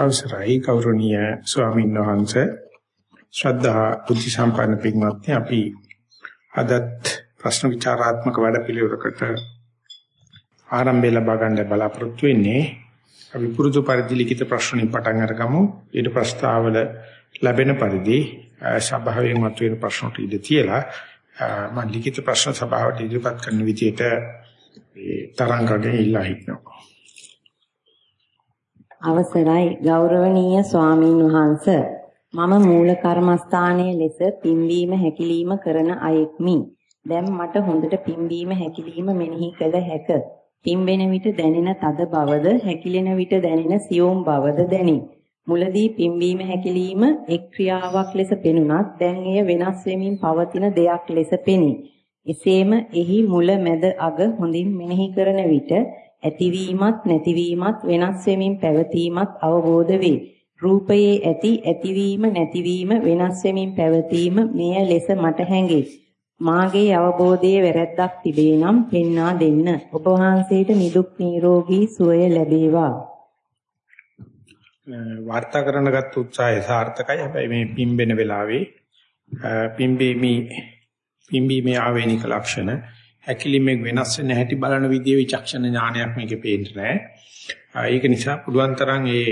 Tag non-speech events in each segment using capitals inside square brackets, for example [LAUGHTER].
අවසරයි ගෞරවනීය ස්වාමීන් වහන්සේ. ශ්‍රද්ධා බුද්ධ සම්පන්න පින්වත්නි අපි අදත් ප්‍රශ්න විචාරාත්මක වැඩපිළිවෙලකට ආරම්භය ලබා ගන්න බලාපොරොත්තු වෙන්නේ. අපි පුරුදු පරිදි ලිඛිත ප්‍රශ්නින් පටන් අරගමු. ඊට ප්‍රස්තාවල ලැබෙන පරිදි සභාවෙන් මතුවෙන ප්‍රශ්නට ඉඳ තියලා මම ලිඛිත ප්‍රශ්න සභාවට ඉදිරිපත් කරන විදිහට තරංගයෙන් ඉල්ලා හිටනවා. අවසරයි ගෞරවනීය ස්වාමින් වහන්ස මම මූල කර්මස්ථානයේ ලෙස පිම්බීම හැකිලිම කරන අයෙක්මි. දැන් මට හොඳට පිම්බීම හැකිලිම මෙනෙහි කළ හැක. පිම්බෙන විට දැනෙන තද බවද හැකිලෙන විට දැනෙන සියුම් බවද දැනේ. මුලදී පිම්බීම හැකිලිම එක් ක්‍රියාවක් ලෙස පෙනුනත් දැන් එය වෙනස් වෙමින් පවතින දෙයක් ලෙස පෙනේ. එසේම එහි මුල මැද අග හොඳින් මෙනෙහි කරන විට ඇතිවීමත් නැතිවීමත් වෙනස් වෙමින් පැවතීමත් අවබෝධ වේ. රූපයේ ඇති ඇතිවීම නැතිවීම වෙනස් වෙමින් පැවතීම මෙය ලෙස මට හැඟේ. මාගේ අවබෝධයේ වැරැද්දක් තිබේ නම් පෙන්වා දෙන්න. ඔබ වහන්සේට නිදුක් නිරෝගී සුවය ලැබේවා. වාර්තා කරන ගත්ත උත්සාහය සාර්ථකයි. හැබැයි මේ පිම්බෙන වෙලාවේ පිම්බීමේ පිම්බීමේ ආවේනික ලක්ෂණ හැකිලිමේ වෙනස් වෙන හැටි බලන විදිය විචක්ෂණ ඥානයක් මේකේ පේන්නේ නැහැ. ඒක නිසා පුළුවන් තරම් මේ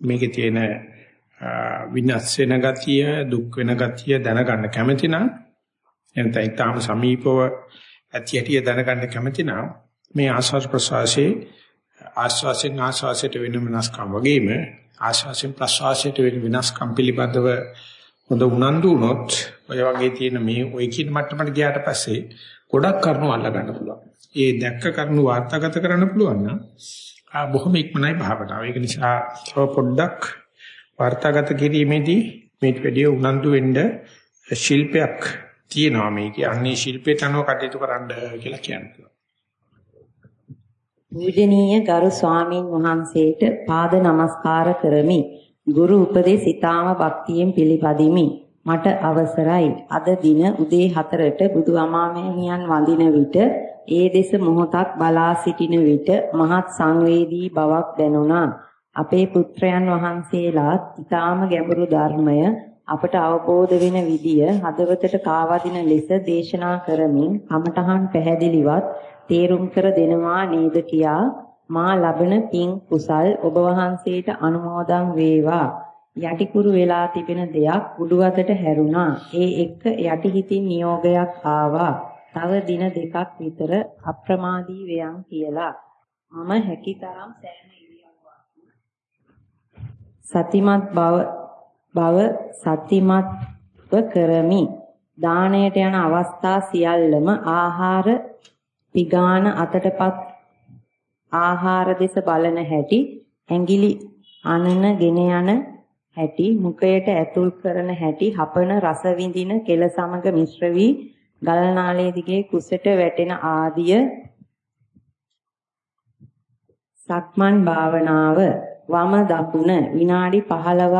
මේකේ තියෙන විනාශ වෙන ගතිය, දුක් වෙන ගතිය දැනගන්න කැමති නම් එතන ඊටාම සමීපව ඇති හැටි දැනගන්න කැමති නම් මේ ආස්වාද ප්‍රසවාසයේ ආස්වාසෙන් ආස්වාසයට වෙන වෙනස්කම් වගේම ආස්වාසෙන් ප්‍රසවාසයට වෙන වෙනස්කම් පිළිබඳව හොඳ උනන්දු වුණොත් ඔය වගේ තියෙන මේ ඔය කියන මට්ටමට ගියාට පස්සේ ගොඩක් කරුණු අල්ල ගන්න පුළුවන්. ඒ දැක්ක කරුණු වාර්තාගත කරන්න පුළුවන් නම් බොහොම ඉක්මනයි භාවනාව. ඒක නිසා පොඩ්ඩක් වාර්තාගත කිරීමේදී මේ වැඩි උනන්දු වෙන්න ශිල්පයක් තියෙනවා මේකේ. අන්නේ ශිල්පයට අනුව කටයුතු කරන්න කියලා කියනවා. පූජනීය ගරු ස්වාමින් වහන්සේට පාද නමස්කාර කරමි. ගුරු උපදේශ ඊටාම භක්තියෙන් පිළිපදිමි. මට අවසරයි අද දින උදේ 4ට බුදු අමාමෑණියන් වඳින විට ඒ දෙස මොහොතක් බලා සිටින විට මහත් සංවේදී බවක් දැනුණා. අපේ පුත්‍රයන් වහන්සේලාත් ඊටාම ගැඹුරු ධර්මය අපට අවබෝධ වෙන විදිය හදවතට කාවදින ලෙස දේශනා කරමින් කමඨහන් පැහැදිලිවත් තේරුම් කර දෙනවා නේද කියා මා ලබන පින් කුසල් ඔබ වහන්සේට අනුමෝදන් වේවා යටිකුරු වෙලා තිබෙන දෙයක් උඩු අතට හැරුණා. ඒ එක්ක යටිහිතින් නියෝගයක් ආවා. තව දින දෙකක් විතර අප්‍රමාදී වේයන් කියලා. මම හැකිතරම් සෑම ඉරියව්වක්ම සතිමත් බව බව සතිමත්ව කරමි. දාණයට යන අවස්ථා සියල්ලම ආහාර පිගාන අතටපත් ආහාර දෙස බලන හැටි ඇඟිලි අනන ගෙන යන හැටි මුඛයට ඇතුල් කරන හැටි හපන රස විඳින කෙල සමග මිශ්‍ර වී ගල් නාලයේ දිගේ කුසට වැටෙන ආදිය සක්මන් භාවනාව. වම දකුණ විනාඩි 15ක්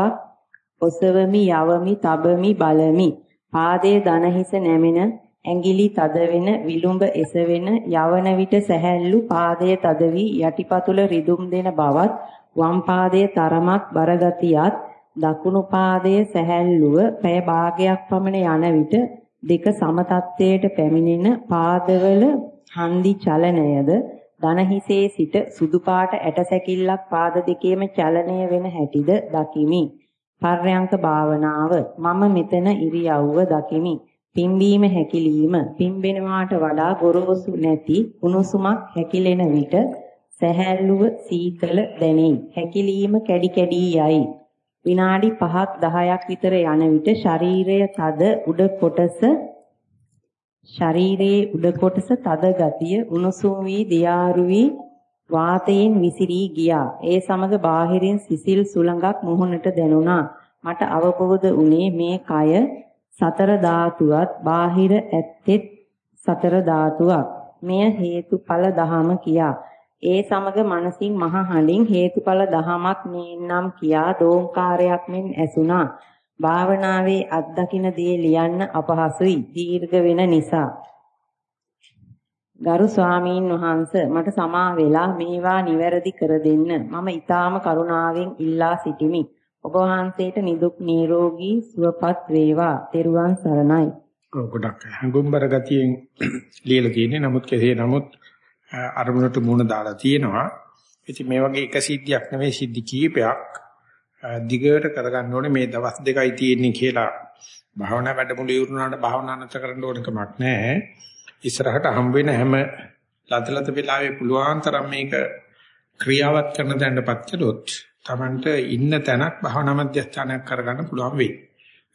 ඔසවමි යවමි තබමි බලමි. පාදයේ දන හිස නැමෙන ඇඟිලි තද වෙන විලුඹ එසවෙන යවන විට සැහැල්ලු පාදයේ තද වී යටිපතුල රිදුම් දෙන බවත් වම් පාදයේ තරමක් බරගතියත් දකුණු පාදයේ සැහැල්ලුව පැය භාගයක් පමණ යන විට දෙක සම තත්ත්වයට පැමිණෙන පාදවල හන්දි චලනයද දන හිසේ සිට සුදු පාට ඇටසැකිල්ලක් පාද දෙකේම චලනය වෙන හැටිද දකිමි. පර්යංක භාවනාව මම මෙතන ඉරියව්ව දකිමි. පිම්බීම හැකිලිම පිම්බෙනවාට වඩා ගොරෝසු නැති උණුසුමක් හැකිලෙන විට සැහැල්ලුව සීතල දැනේ. හැකිලිම කැඩි කැඩි යයි. විනාඩි 5ක් 10ක් විතර යන විට ශරීරය තද උඩ කොටස ශරීරයේ උඩ කොටස තද ගතිය උණුසුම් වී දියාරු වී වාතයෙන් විසිරී ගියා. ඒ සමග බාහිරින් සිසිල් සුළඟක් මුහුණට දැනුණා. මට අවබෝධ වුණේ මේ කය සතර ධාතුවත් බාහිර ඇත්තෙත් සතර ධාතුවක්. මෙය හේතුඵල දහම කියා. ඒ සමග මනසින් මහ හඬින් හේතුඵල දහමක් නේනම් කියා දෝංකාරයක් මෙන් ඇසුණා. භාවනාවේ අත්දකින දේ ලියන්න අපහසුයි දීර්ඝ වෙන නිසා. ගරු ස්වාමීන් වහන්ස මට සමා වෙලා මේවා නිවැරදි කර දෙන්න. මම ඊටාම කරුණාවෙන් ඉල්ලා සිටිමි. ඔබ වහන්සේට නිදුක් නිරෝගී සුවපත් වේවා. ත්වන් සරණයි. ගොඩක් හඟුම්බර ගතියෙන් [CLEARS THROAT] ලියලා තියෙන්නේ. නමුත් කෙසේ නමුත් අරමුණට මුණ දාලා තියෙනවා. ඉතින් මේ වගේ එක සිද්ධියක් නෙවෙයි සිද්ධි කීපයක් දිගට කරගන්න ඕනේ මේ දවස් දෙකයි තියෙන්නේ කියලා භාවනා වැඩමුළු ඉවරුනාට භාවනා නැත කරන්න ඕන කමක් නැහැ. ඉස්සරහට හම් වෙන හැම ලදලත වෙලාවේ පුළුවන් තරම් මේක ක්‍රියාවත් කරන දැනටපත් කළොත් Tamanට ඉන්න තැනක් භාවනා මධ්‍යස්ථානයක් කරගන්න පුළුවන් වෙයි.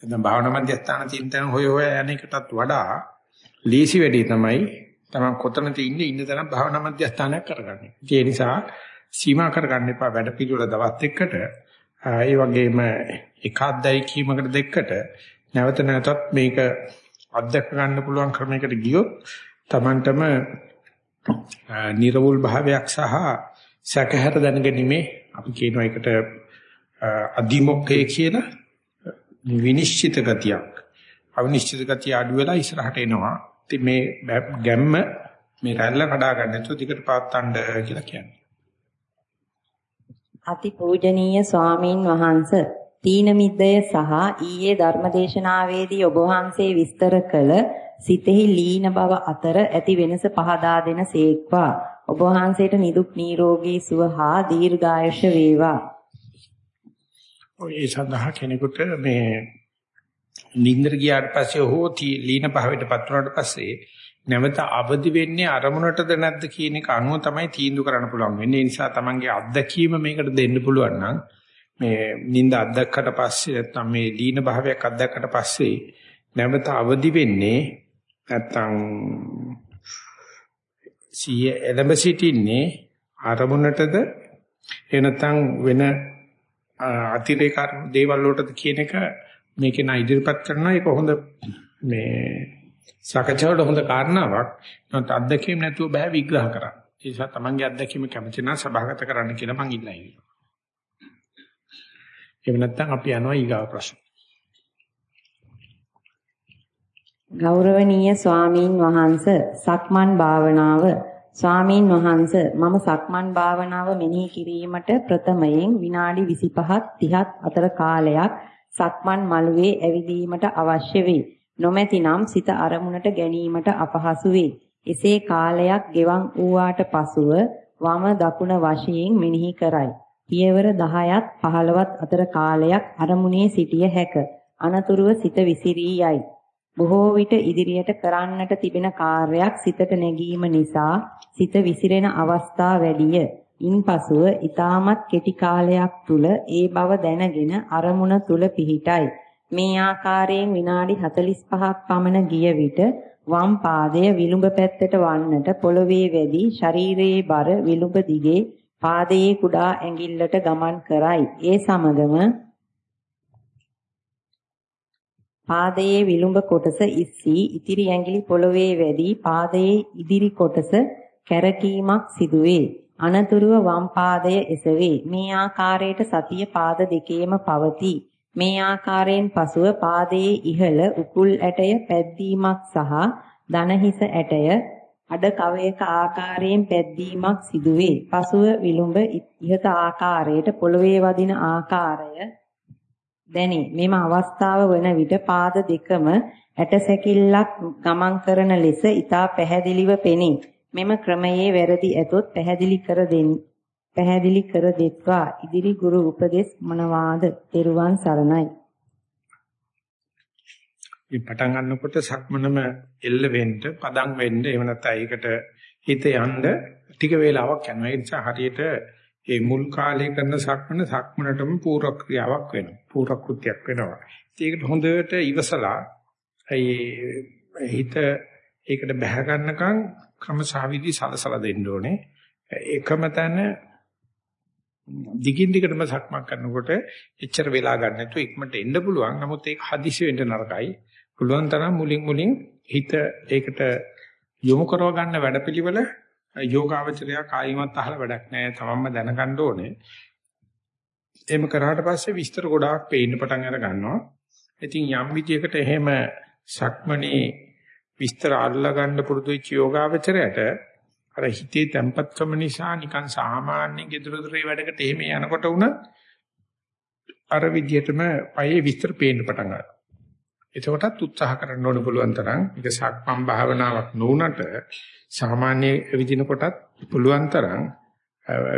නැත්නම් භාවනා මධ්‍යස්ථාන තියෙන තැන හොය හොය යන එකටත් වඩා ලීසි වැඩි තමයි Taman කොතනද ඉන්නේ ඉන්න තැන භාවනා මධ්‍යස්ථානයක් කරගන්නේ. ඒ නිසා සීමා කරගන්න එපා වැඩ පිළිවෙල දවස් එක්කට. ඒ වගේම එකද්දයි කීමකට දෙකට නැවත නැවතත් මේක අත්දැක ගන්න පුළුවන් ක්‍රමයකට ගියොත් Tamanටම නිර්වුල් භාවයක් සහ සැකහැර දැනගැනීමේ අපි කියනවා ඒකට අදිමොක්කේ කියන විනිශ්චිත ගතියක් අවිනිශ්චිත ගතිය අඩු වෙලා ඉස්සරහට එනවා ඉතින් මේ ගැම්ම මේ රැල්ල කඩා ගන්න නැතුව දිගට පාත්තන්න කියලා කියන්නේ අතිපූජනීය ස්වාමින් වහන්සේ තීන මිද්දය සහ ඊයේ ධර්මදේශනාවේදී ඔබ වහන්සේ විස්තර කළ සිතෙහි ලීන බව අතර ඇති වෙනස පහදා දෙන සේක්වා ඔබ වහන්සේට නිදුක් නිරෝගී සුව හා දීර්ඝායුෂ වේවා. ඔය සඳහා කෙනෙකුට මේ නින්දර ගියාට පස්සේ හෝ ලීන භාවයටපත් වුණාට පස්සේ නැවත අවදි වෙන්නේ අරමුණටද නැද්ද කියන එක අනුව තමයි තීන්දුව කරන්න පුළුවන් වෙන්නේ. ඒ නිසා තමන්ගේ අත්දැකීම මේකට දෙන්න පුළුවන් නම් මේ නිින්ද අත්දැක්කට පස්සේ නැත්නම් මේ දීන භාවයක් අත්දැක්කට පස්සේ නැවත අවදි වෙන්නේ නැත්නම් සිය එළඹ සිටින්නේ අරමුණටද එහෙ නැත්නම් වෙන අතිරේක දේවල් වලටද කියන එක මේකේ නා ඉදිරිපත් කරනවා. ඒක හොඳ මේ සාකච්ඡාවට හොඳ කාරණාවක්. නමුත් අත්දැකීම් නැතුව බෑ විග්‍රහ කරන්න. ඒ නිසා තමන්ගේ අත්දැකීම කැමති නම් සභාගත කරන්න කියලා මං ඉල්ලා ඉන්නවා. එහෙම නැත්නම් අපි යනවා ඊගාව ප්‍රශ්න. ගෞරවනීය ස්වාමීන් වහන්ස සක්මන් භාවනාව. ස්වාමීන් වහන්ස මම සක්මන් භාවනාව මෙනෙහි කිරීමට ප්‍රථමයෙන් විනාඩි 25ක් 30ක් අතර කාලයක් සක්මන් මළුවේ ඇවිදීමට අවශ්‍ය වේ. නොමැතිනම් සිත අරමුණට ගැනීමට අපහසු වේ. එසේ කාලයක් ගෙවන් වූාට පසුව වම දකුණ වශයෙන් මෙනෙහි කරයි. පියවර 10ත් 15ත් අතර කාලයක් අරමුණේ සිටිය හැක. අනතුරුව සිත විසිරී යයි. බොහෝ විට ඉදිරියට කරන්නට තිබෙන කාර්යයක් සිතට නැගීම නිසා සිත විසිරෙන අවස්ථා වැඩිය. ඉන්පසුව ඊටමත් කෙටි කාලයක් තුල ඒ බව දැනගෙන අරමුණ තුල පිහිටයි. මේ ආකාරයෙන් විනාඩි 45ක් පමණ ගිය විට වම් පාදය විලුඹ පැත්තට වන්නට පොළවේ වැදි ශරීරයේ බර විලුඹ දිගේ පාදයේ කුඩා ඇඟිල්ලට ගමන් කරයි. ඒ සමගම පාදයේ විලුඹ කොටස ඉස්සී ඉතිරි ඇඟිලි පොළවේ වැදී පාදයේ ඉදිරි කොටස කැරකීමක් සිදුවේ. අනතුරුව වම් පාදය එසවේ. මේ ආකාරයට සතිය පාද දෙකේම පවතී. මේ ආකාරයෙන් පසුව පාදයේ ඉහළ උකුල් ඇටය පැද්දීමක් සහ දනහිස ඇටය අඩ කවයක ආකාරයෙන් පැද්දීමක් සිදුවේ. පසුව විලුඹ ඉහත ආකාරයට පොළවේ වදින ආකාරය දැනේ. මෙම අවස්ථාව වන විට පාද දෙකම ඇටසැකිල්ලක් ගමන් කරන ලෙස ඊටා පැහැදිලිව පෙනේ. මෙම ක්‍රමයේ වැරදි ඇතොත් පැහැදිලි කර දෙන්න. පැහැදිලි කර දෙත්වා ඉදිරි ගුරු උපදෙස් මොනවාද? තෙරුවන් සරණයි. මේ පටන් ගන්නකොට සක්මනම එල්ල වෙන්න, පදම් වෙන්න, එහෙම නැත්නම් ඒකට හිත යන්න ටික වේලාවක් යනවා. ඒ නිසා හරියට මේ මුල් කාලේ කරන සක්මන සක්මනටම පූර්ව ක්‍රියාවක් වෙනවා. පූර්ව කෘත්‍යයක් වෙනවා. ඒකට හොඳට ඉවසලා ඒ හිත ඒකට බැහැ ගන්නකම් ක්‍රමසහවිදි සලසලා දෙන්න ඕනේ. එකම තැන දිගින් දිගටම සක්මන් කරනකොට එච්චර වෙලා ගන්න නැතුව ඉක්මනට එන්න පුළුවන්. නමුත් ඒක හදිසි වෙන්න නරකයි. පුළුවන් තරම් මුලින් මුලින් හිත ඒකට යොමු කරව ගන්න වැඩපිළිවෙල යෝගාවචරය කායිමත් අහලා වැඩක් නැහැ. තමන්ම දැනගන්න ඕනේ. එහෙම කරාට පස්සේ විස්තර ගොඩාක් පේන්න පටන් අර ගන්නවා. ඉතින් යම් විදියකට එහෙම සක්මණේ විස්තර අල්ලා ගන්න පුරුදු වෙච්ච යෝගාවචරයට අර හිතේ තැම්පත්කම නිසා නිකන් සාමාන්‍ය gedara dore වැඩකට එහෙම යනකොට උන අර විදිහටම පයේ විස්තර පේන්න පටන් ගන්නවා. එතකොටත් උත්සාහ කරන්න ඕන පුළුවන් තරම් මේක සක්මන් භාවනාවක් නොඋනට සාමාන්‍ය විදිනකොටත් පුළුවන් තරම්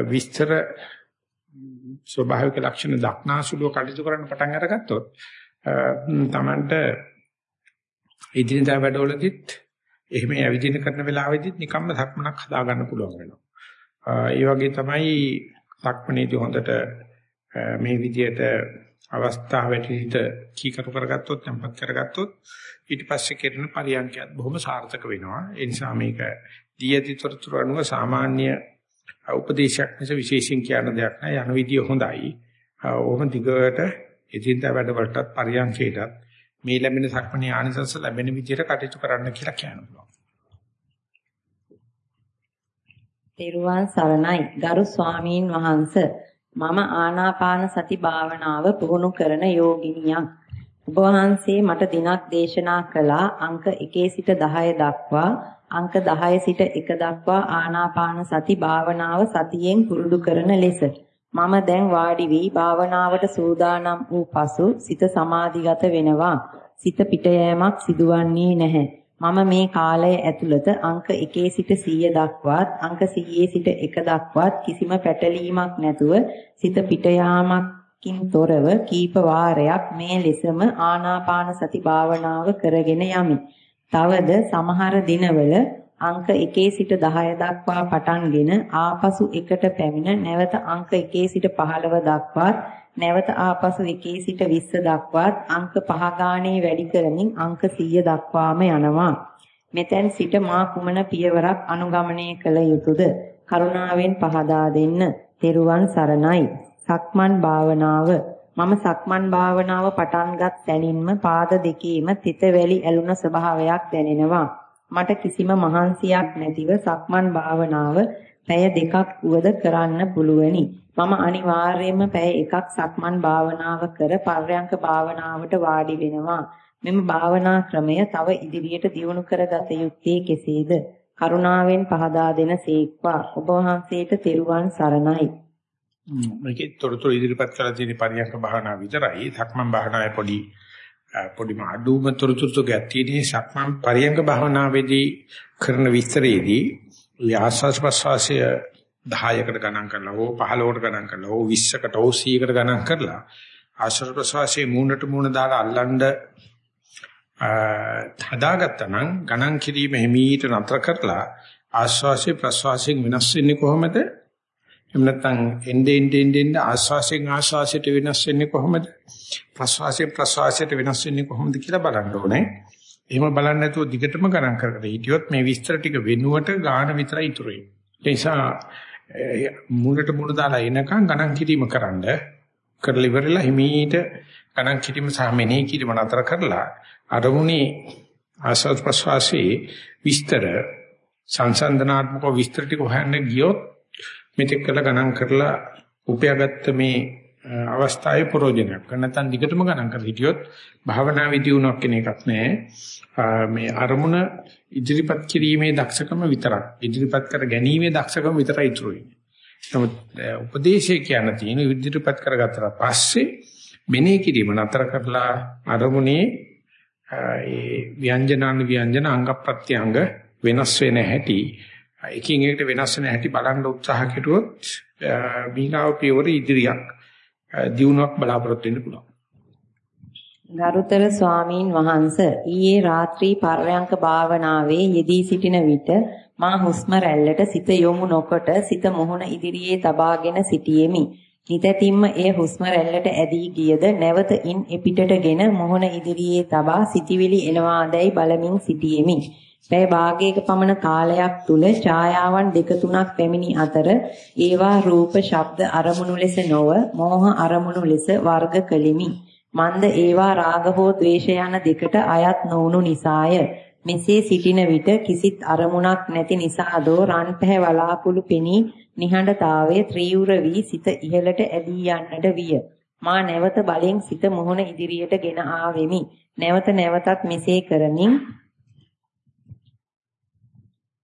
විස්තර ස්වභාවික ලක්ෂණ දක්නාසුලුව කටයුතු කරන්න පටන් අරගත්තොත් තමන්ට ඉදිරියදා වැඩවලදීත් එහෙම ඇවිදින කරන වෙලාවෙදිත් නිකම්ම සක්මනක් හදා ගන්න පුළුවන් වෙනවා. ඒ වගේ තමයි සක්මනේදී හොඳට මේ විදියට අවස්ථාවට කීකරු කරගත්තොත් tempat කරගත්තොත් ඊට පස්සේ කෙරෙන පරියන්කයත් බොහොම සාර්ථක වෙනවා. ඒ නිසා මේක දීයති තොරතුරු අනුව සාමාන්‍ය උපදේශයක් මිස විශේෂයෙන් කියන දෙයක් නෑ. යන විදිය හොඳයි. ඕම දිගට එදින්දා වැඩවලටත් පරියන්කයටත් මේ ලැබෙන සක්මණේ ආනිසංස ලැබෙන විදියට කටයුතු කරන්න කියලා කියනවා. තෙරුවන් සරණයි ගරු ස්වාමීන් වහන්ස මම ආනාපාන සති භාවනාව පුහුණු කරන යෝගිනියක්. ඔබ වහන්සේ මට දිනක් දේශනා කළා අංක 1 සිට 10 දක්වා අංක 10 සිට 1 දක්වා ආනාපාන සති භාවනාව සතියෙන් පුරුදු කරන ලෙස මම දැන් වාඩි වී භාවනාවට සූදානම් වූ පසු සිත සමාධිගත වෙනවා. සිත පිට යෑමක් සිදුවන්නේ නැහැ. මම මේ කාලය ඇතුළත අංක 1 සිට 100 දක්වාත් අංක 100 සිට 1 දක්වාත් කිසිම පැටලීමක් නැතුව සිත පිට යාමකින් තොරව කීප වාරයක් මේ ලෙසම ආනාපාන සති භාවනාව කරගෙන යමි. තවද සමහර දිනවල අංක 1 සිට 10 දක්වා පටන්ගෙන ආපසු 1ට පැමිණ නැවත අංක 1 සිට 15 දක්වාත් නැවත ආපසු 1 සිට 20 දක්වාත් අංක 5 ගානේ වැඩි කරමින් අංක 100 දක්වාම යනවා. මෙතෙන් සිට මා කුමන පියවරක් අනුගමනය කළ යුතුද? කරුණාවෙන් පහදා දෙන්න. තෙරුවන් සරණයි. සක්මන් භාවනාව මම සක්මන් භාවනාව පටන්ගත් සැනින්ම පාද දෙකේම තිත වැලි ඇලුන ස්වභාවයක් දැනෙනවා. මට කිසිම මහන්සියක් නැතිව සක්මන් භාවනාව පැය දෙකක් වුවද කරන්න පුළුවනි. මම අනිවාර්යයෙන්ම පැය එකක් සක්මන් භාවනාව කර පර්යංක භාවනාවට වාඩි වෙනවා. මෙම භාවනා ක්‍රමය තව ඉදිරියට දියුණු කරගත යුත්තේ කෙසේද? කරුණාවෙන් පහදා දෙන සේක්වා. ඔබ වහන්සේට තෙරුවන් සරණයි. මේකේ තොරතුරු ඉදිරිපත් කරලා තියෙන පරියන්ක භාවනා විතරයි. සක්මන් භාවනාවේ පොඩි පොඩි මාඩුම තොරතුරු ගැතිනේ සක්මන් පරියන්ක භාවනාවේදී කරන විස්තරයේදී ආස්වාස් ප්‍රසවාසය 10කට ගණන් කරලා හෝ 15කට ගණන් කරලා හෝ 20කට හෝ 100කට ගණන් කරලා ආස්වාස් ප්‍රසවාසයේ මූණට මූණ දාලා අල්ලන්න හදාගත්තා නම් ගණන් කිරීම හිමීට නතර කරලා ආස්වාසේ ප්‍රසවාසයෙන් වෙනස් වෙන්නේ කොහොමද? එහෙම නැත්නම් එnde end end end ආශ්වාසයෙන් ආශ්වාසයට වෙනස් වෙන්නේ කොහොමද? ප්‍රශ්වාසයෙන් ප්‍රශ්වාසයට වෙනස් වෙන්නේ කොහොමද කියලා බලන්න ඕනේ. එහෙම බලන්නේ නැතුව දිගටම ගණන් කරකට හිටියොත් මේ විස්තර ටික වෙනුවට ගාන විතරයි ඉතුරු වෙන්නේ. ඒ නිසා මුලට මුල දාලා එනකන් ගණන් කිරීම කරන්න කරලා ඉවරලා හිමීට ගණන් කිරීම සහ මෙනෙහි කිරීම නතර කරලා අරමුණේ ආශ්වාස ප්‍රශ්වාසයේ විස්තර සංසන්දනාත්මක විස්තර ටික හොයන්න ගියොත් මෙතෙක් කළ ගණන් කරලා උපයාගත්ත මේ අවස්ථාවේ ප්‍රයෝජනයක්. නැත්නම් දිගටම ගණන් කර හිටියොත් භාවනා විදියුණක් කියන එකක් නැහැ. මේ අරමුණ ඉදිරිපත් කිරීමේ දක්ෂකම විතරක්. ඉදිරිපත් කර ගැනීමේ දක්ෂකම විතරයි ඉතුරු වෙන්නේ. නමුත් උපදේශය කියන තියෙන ඉදිරිපත් කරගත්තට පස්සේ මෙනෙහි කිරීම නතර කරලා අරමුණේ ඒ ව්‍යංජනාන ව්‍යංජන අංග ප්‍රත්‍යංග වෙනස් වෙන හැටි එකින් එකට වෙනස් වෙන හැටි බලන්න උත්සාහ කෙරුවොත් බීගාව පියවර ඉදිරියක් දියුණුවක් බලාපොරොත්තු වෙන්න පුළුවන්. ගරුතර ස්වාමීන් වහන්ස ඊයේ රාත්‍රී පර්යංක භාවනාවේ යෙදී සිටින විට මා හුස්ම රැල්ලට සිත යොමු නොකොට සිත මොහොන ඉදිරියේ තබාගෙන සිටියෙමි. නිතැතිම්ම එය හුස්ම රැල්ලට ඇදී ගියද නැවත ඉන් එපිටටගෙන මොහොන ඉදිරියේ තබා සිටිවිලි එනවාදැයි බලමින් සිටියෙමි. පැය භාගයක පමණ කාලයක් තුල ඡායාවන් දෙක තුනක් පැමිණි අතර ඒවා රූප, ශබ්ද අරමුණු ලෙස නොව මෝහ අරමුණු ලෙස වර්ග කළෙමි. මන්ද ඒවා රාග හෝ ද්වේෂ යන දෙකට අයත් නොවුණු නිසාය. මෙසේ සිටින විට කිසිත් අරමුණක් නැති නිසාදෝ රන් පැහැ වලාකුළු පෙනී නිහඬතාවයේ ත්‍රිවුර වී සිත ඉහළට ඇදී යන්නට විය. මා නැවත බලෙන් සිත මොහොන ඉදිරියට ගෙන ආවෙමි. නැවත නැවතත් මෙසේ කරමින්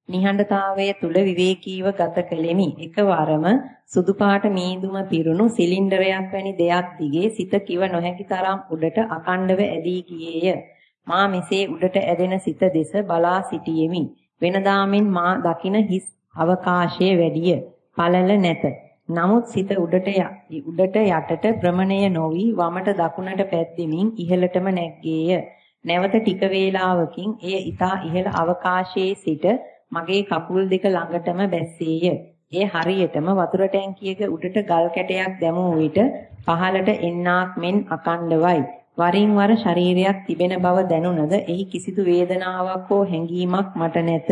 නිහඬතාවයේ තුල විවේකීව ගත කෙලෙමි. එකවරම සුදු පාට මීදුම පිරුණු සිලින්ඩරයක් වැනි දෙයක් දිගේ සිත කිව නොහැකි තරම් උඩට අකණ්ඩව ඇදී ගියේය. මා මෙසේ උඩට ඇදෙන සිත දෙස බලා සිටියෙමි. වෙනදාමින් මා දකින හිස් අවකාශයේ වැඩිය. පළල නැත. නමුත් සිත උඩට උඩට යටට ප්‍රමණය නොවි වමට දකුණට පැද්දෙමින් ඉහළටම නැග්ගේය. නැවත ටික වේලාවකින් එය ඊතා ඉහළ අවකාශයේ සිට මගේ කකුල් දෙක ළඟටම බැස්සේය. එය හරියටම වතුර ටැංකියක උඩට ගල් කැටයක් දැමූ විට පහළට එන්නාක් මෙන් අකණ්ඩවයි. වරින් වර ශරීරයක් තිබෙන බව දැනුණද එහි කිසිදු වේදනාවක් හෝ හැඟීමක් මට නැත.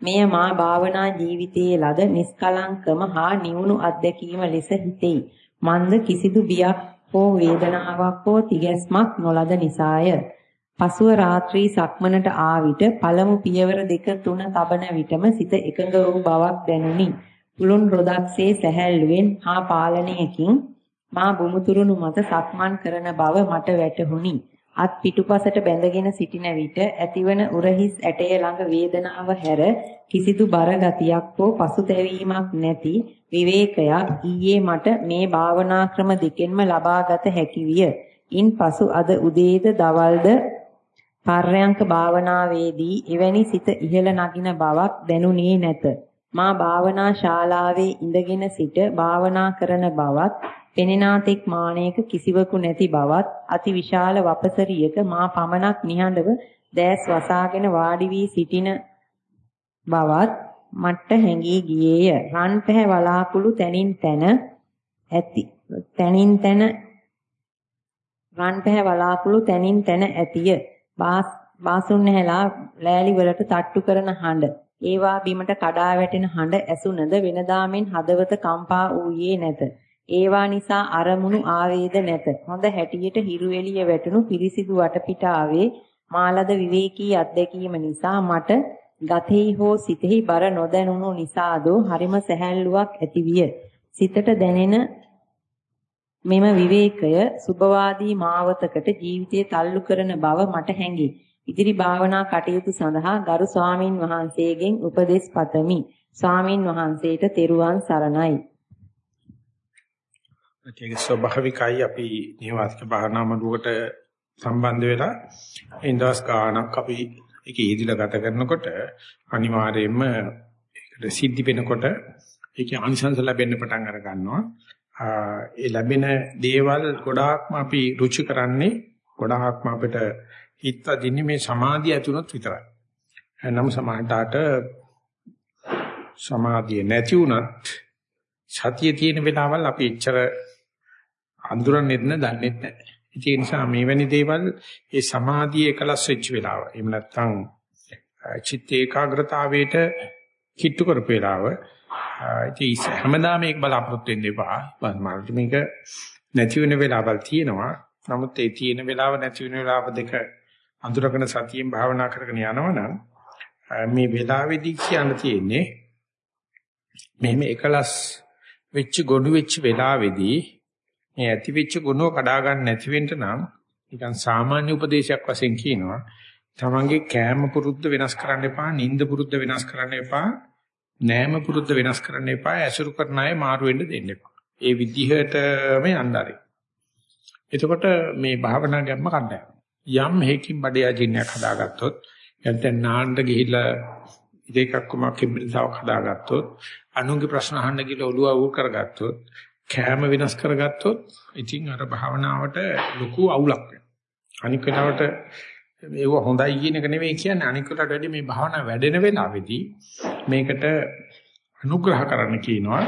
මෙය මා භාවනා ජීවිතයේ ලද නිස්කලංකම හා නිවුණු අත්දැකීම ලෙස හිතෙයි. මන්ද කිසිදු බියක් හෝ වේදනාවක් හෝ තිගැස්මක් නොලද නිසාය. පසුව රාත්‍රී සක්මනට ආ විට පළමු පියවර දෙක තුන තබන විටම සිත එකඟ වූ බවක් දැනුනි. පුළුන් රොදක්සේ සැහැල්ලුවෙන් හා පාලනයකින් මා බුමුතුරුණු මත සක්මන් කරන බව මට වැටහුණි. අත් පිටුපසට බැඳගෙන සිටින විට ඇතිවන උරහිස් ඇටය ළඟ වේදනාව හැර කිසිදු බර ගතියක් හෝ පසුතැවීමක් නැති විවේකයක් ඊයේ මට මේ භාවනා ක්‍රම දෙකෙන්ම ලබාගත හැකි විය. ඉන්පසු අද උදේද දවල්ද පර්යංක භාවනාවේදී එවැනි සිත ඉහළ නගින බවක් දැනුනේ නැත. මා භාවනා ශාලාවේ ඉඳගෙන සිට භාවනා කරන බවත් පෙනෙනාතෙක් මානයක කිසිවකු නැති බවත් අති විශාල වපසරියක මා පමණක් නිහඬව දැස් වසාගෙන වාඩි වී සිටින බවත් මට හැඟී ගියේය. රන් පැහැ වලාකුළු තනින් තන ඇති. තනින් තන රන් පැහැ වලාකුළු තනින් තන ඇතිය. බාසුන් නැහැලා ලෑලි වලට තට්ටු කරන හඬ. ඒවා බිමට කඩා වැටෙන හඬ ඇසුනද වෙනදාමෙන් හදවත කම්පා වූයේ නැත. ඒවා නිසා අරමුණු ආවේද නැත. හොඳ හැටියට හිරු එළිය වැටුණු පිරිසිදු වටපිටාවේ මාලද විවේකී අත්දැකීම නිසා මට ගතෙහි හෝ සිතෙහි බර නොදැනුණු නිසාදෝ හරිම සැහැල්ලුවක් ඇතිවිය. සිතට දැනෙන මෙම විවේකය සුභවාදී මාවතකට ජීවිතය තල්ලු කරන බව මට හැඟේ. ඉදිරි භාවනා කටයුතු සඳහා ගරු ස්වාමින් වහන්සේගෙන් උපදෙස් පතමි. ස්වාමින් වහන්සේට තෙරුවන් සරණයි. ඒක ස්වභාවිකයි අපි නිවාසික භාවනා මඩුවට සම්බන්ධ වෙලා ඉන්දස් ගානක් අපි ඒක ඊදිලා ගත කරනකොට අනිවාර්යයෙන්ම ඒකට සිද්ධි වෙනකොට ඒකේ අනිසංස ලැබෙන්න පටන් අර ගන්නවා. ඒ ලැබෙන දේවල් ගොඩාක්ම අපි රුචි කරන්නේ ගොඩාක්ම අපිට හිත දින්නේ මේ සමාධිය ඇතුළත් විතරයි. නම් සමාහටට සමාධිය නැති වුණත් සතිය තියෙන වෙලාවල් අපි එච්චර අඳුරන්නේ නැ දන්නේ නැහැ. ඒ නිසා මේවැනි දේවල් ඒ සමාධිය එකලස් වෙච්ච වෙලාව. එහෙම නැත්නම් චිත්ත ඒකාග්‍රතාවයට කිට්ටු කරපු වෙලාව. ඉතින් හැමදාම මේක බලාපොරොත්තු වෙන්න එපා. මට මේක නැති වෙන වෙලාවල් තියෙනවා. නමුත් ඒ තියෙන වෙලාව නැති වෙන වෙලාව දෙක අඳුරගෙන සතියෙන් භාවනා කරගෙන යනවනම් මේ වෙලාවේදී කියන්න තියෙන්නේ මෙහෙම එකලස් වෙච්ච ගොනු වෙච්ච වෙලාවේදී මේ ඇති වෙච්ච ගුණෝ කඩා ගන්න නැති වෙන්න නම් නිකන් සාමාන්‍ය උපදේශයක් වශයෙන් කියනවා තමන්ගේ කෑම පුරුද්ද වෙනස් කරන්න එපා නිින්ද පුරුද්ද වෙනස් කරන්න එපා නෑම පුරුද්ද වෙනස් කරන්න එපා ඇසුරු කරන අය මාරු වෙන්න දෙන්න එපා. ඒ විදිහටම යන්නරි එතකොට මේ භාවනා ගැම්ම කණ්ඩායම යම් හේකින් බඩේ අජින්නයක් හදාගත්තොත් නැත්නම් නාන්න ගිහිල්ලා ඉදේකක්කම කිඹිරිසාවක් හදාගත්තොත් අනුන්ගේ ප්‍රශ්න අහන්න ගිහලා ඔළුව අවුල් කරගත්තොත් කෑම වෙනස් කරගත්තොත් ඉතින් අර භාවනාවට ලොකු අවුලක් වෙනවා. අනික් වෙලාවට ඒව හොඳයි කියන එක නෙවෙයි කියන්නේ අනික් වෙලාවට වැඩි මේ භාවනාව වැඩෙන වෙලාවේදී මේකට අනුග්‍රහ කරන්න කියනවා.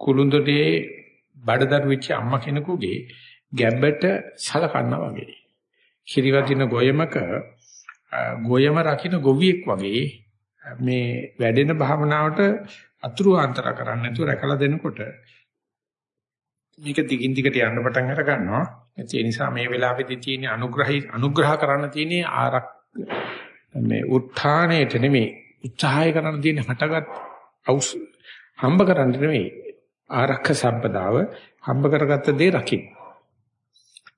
කුළුඳුටේ බඩදරු වෙච්ච අම්මා කෙනෙකුගේ ගැබ්බට සලකනවා වගේ. කිරිවදින ගොයමක ගොයම රකින්න ගොවියෙක් වගේ මේ වැඩෙන භාවනාවට අතුරු ආන්තර කරන්නේ නැතුව රැකලා දෙනකොට මේක දිගින් දිගට යන්න පටන් අර ගන්නවා. ඒ නිසා මේ වෙලාවේදී තියෙන අනුග්‍රහයි අනුග්‍රහ කරන්න තියෙන ආරක් මේ උත්ථානයට නෙමෙයි උත්සාහය කරන්න තියෙන හටගත් අවුස් හම්බ කරන්න නෙමෙයි ආරක්ෂ සම්පදාව හම්බ කරගත්ත දේ රකින්න.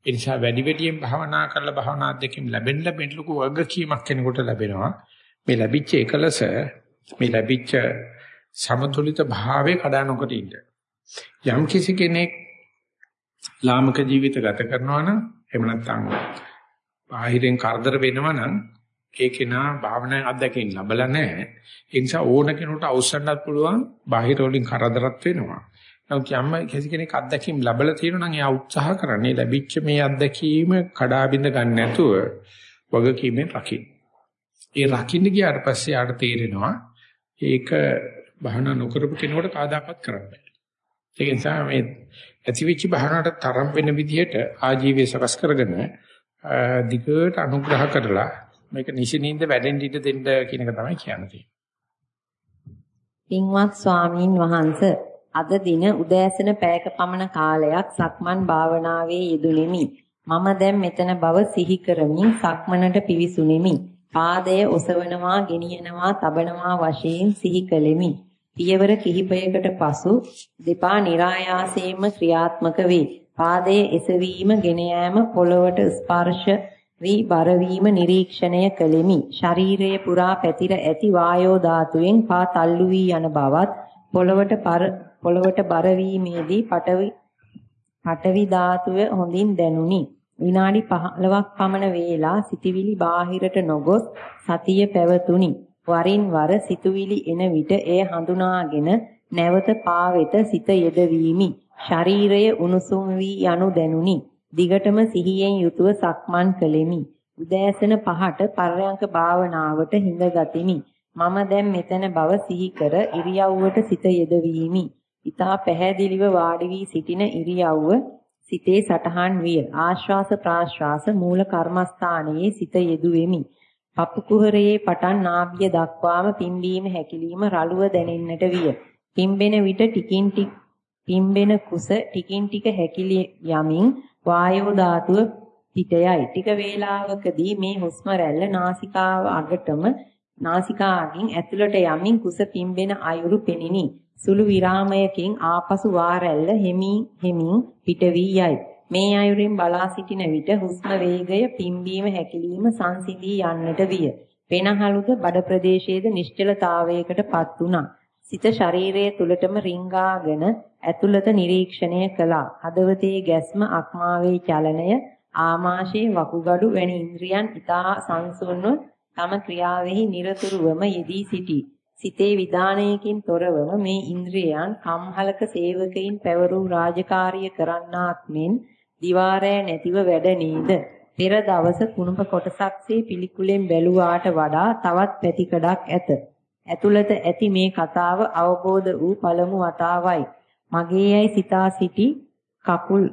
ඒ නිසා වැඩි වැඩියෙන් භාවනා කරලා භාවනා දෙකෙන් ලැබෙන්න ලැබෙන්න ලොකු වගකීමක් කෙනෙකුට ලැබෙනවා. මේ ලැබිච්ච එකලස මේ ලැබිච්ච සමතුලිත භාවයේ කඩනකොට ඉන්න. යම් කිසි කෙනෙක් ලාමක ජීවිත ගත කරනවා නම් එහෙම නැත්නම් බාහිරෙන් කරදර වෙනවා නම් ඒ කෙනා භාවනාවේ අත්දැකීම් ලැබලා නැහැ. ඒ නිසා ඕන කෙනෙකුට අවශ්‍යන්නත් පුළුවන් බාහිර වලින් කරදරත් වෙනවා. නමුත් යම් කිසි කෙනෙක් අත්දැකීම් ලැබලා තියෙනවා නම් එයා උත්සාහ කරන්නේ ලැබිච්ච මේ අත්දැකීම කඩා බිඳ ගන්න නැතුව වගකීමෙන් රකින්න. ඒ රකින්න ගියාට පස්සේ ආට තේරෙනවා ඒක භාවනා නොකරපු කෙනෙකුට කාදාකත් කරන්න බෑ. ඒ නිසා මේ ඇතිවිච්ච භාවනාවට තරම් වෙන විදිහට ආජීවය සකස් කරගෙන දිගට අනුග්‍රහ කරලා මේක නිසිනින්ද වැඩෙන්න ඉඩ දෙන්න කියන එක තමයි කියන්නේ. පින්වත් ස්වාමීන් වහන්ස අද දින උදෑසන පැයක පමණ කාලයක් සක්මන් භාවනාවේ යෙදුණෙමි. මම දැන් මෙතන බව සිහි කරමින් සක්මනට පිවිසුණෙමි. පාදය ඔසවනවා, ගෙනියනවා, තබනවා වශයෙන් සිහි කළෙමි. පියවර කිහිපයකට පසු දෙපා નિરાයාසයෙන්ම ක්‍රියාත්මක වේ. පාදයේ එසවීම, ගෙන යාම, පොළවට ස්පර්ශ වී බර වීම නිරීක්ෂණය කළෙමි. ශරීරයේ පුරා පැතිර ඇති වායෝ ධාතුවෙන් පා තල්ලු වී යන බවත් පොළවට පොළවට බර වීමේදී පටවි පටවි ධාතුව හොඳින් දැනුනි. විනාඩි 15ක් පමණ වේලා සිටිවිලි බාහිරට නොගොස් සතිය පැවතුනි. වරින් වර සිතුවිලි එන විට එය හඳුනාගෙන නැවත පාවෙත සිත යෙදවීමි. ශරීරය උණුසුම් වී යනු දැනුනි. දිගටම සිහියෙන් යුතුව සක්මන් කළෙමි. උදෑසන පහට පර්යංක භාවනාවට හිඳගතිමි. මම දැන් මෙතන බව සිහි කර ඉරියව්වට සිත යෙදවීමි. ඊතා පැහැදිලිව වාඩි වී සිටින ඉරියව්ව සිතේ සටහන් විය. ආශ්වාස ප්‍රාශ්වාස මූල කර්මස්ථානයේ සිත යෙදුවෙමි. පපු කුහරයේ පටන් නාභිය දක්වාම පිම්බීම හැකිලිම රළුව දැනෙන්නට විය. පිම්බෙන විට ටිකින් ටික පිම්බෙන කුස ටිකින් ටික හැකිලි යමින් වායෝ ධාතුව පිටයයි. ටික වේලාවකදී මේ හුස්ම රැල්ල නාසිකාව අගටම නාසිකාගෙන් ඇතුළට යමින් කුස පිම්බෙන අයුරු පෙනිනි. සුළු විරාමයකින් ආපසු වාරැල්ල හෙමින් හෙමින් පිට වී යයි. මේ අයුරින් බලා සිටින විට හුස්ම වේගය පිම්බීම හැකිලිම සංසිඳී යන්නට විය. වෙනහලුද බඩ ප්‍රදේශයේද නිශ්චලතාවයකටපත් වුණා. සිත ශරීරයේ තුලටම රිංගාගෙන ඇතුළත නිරීක්ෂණය කළා. හදවතේ ගැස්ම අක්මාවේ චලනය ආමාශයේ වකුගඩු වැනි ඉන්ද්‍රියන් ඊතා සංසුන්ව තම ක්‍රියාවෙහි নিরතුරුවම යෙදී සිටී. සිතේ විදානයකින් තොරවම මේ ඉන්ද්‍රියයන් කම්හලක සේවකයින් පැවරූ රාජකාරිය කරන්නාක් මෙන් දිවාරය නැතිව වැඩ නේද? පෙර දවස කුණුප කොටසක්සේ පිළිකුලෙන් බැලුවාට වඩා තවත් පැතිකඩක් ඇත. ඇතුළත ඇති මේ කතාව අවබෝධ වූ පළමු වතාවයි. මගේ යයි සිතා සිටි කකුල්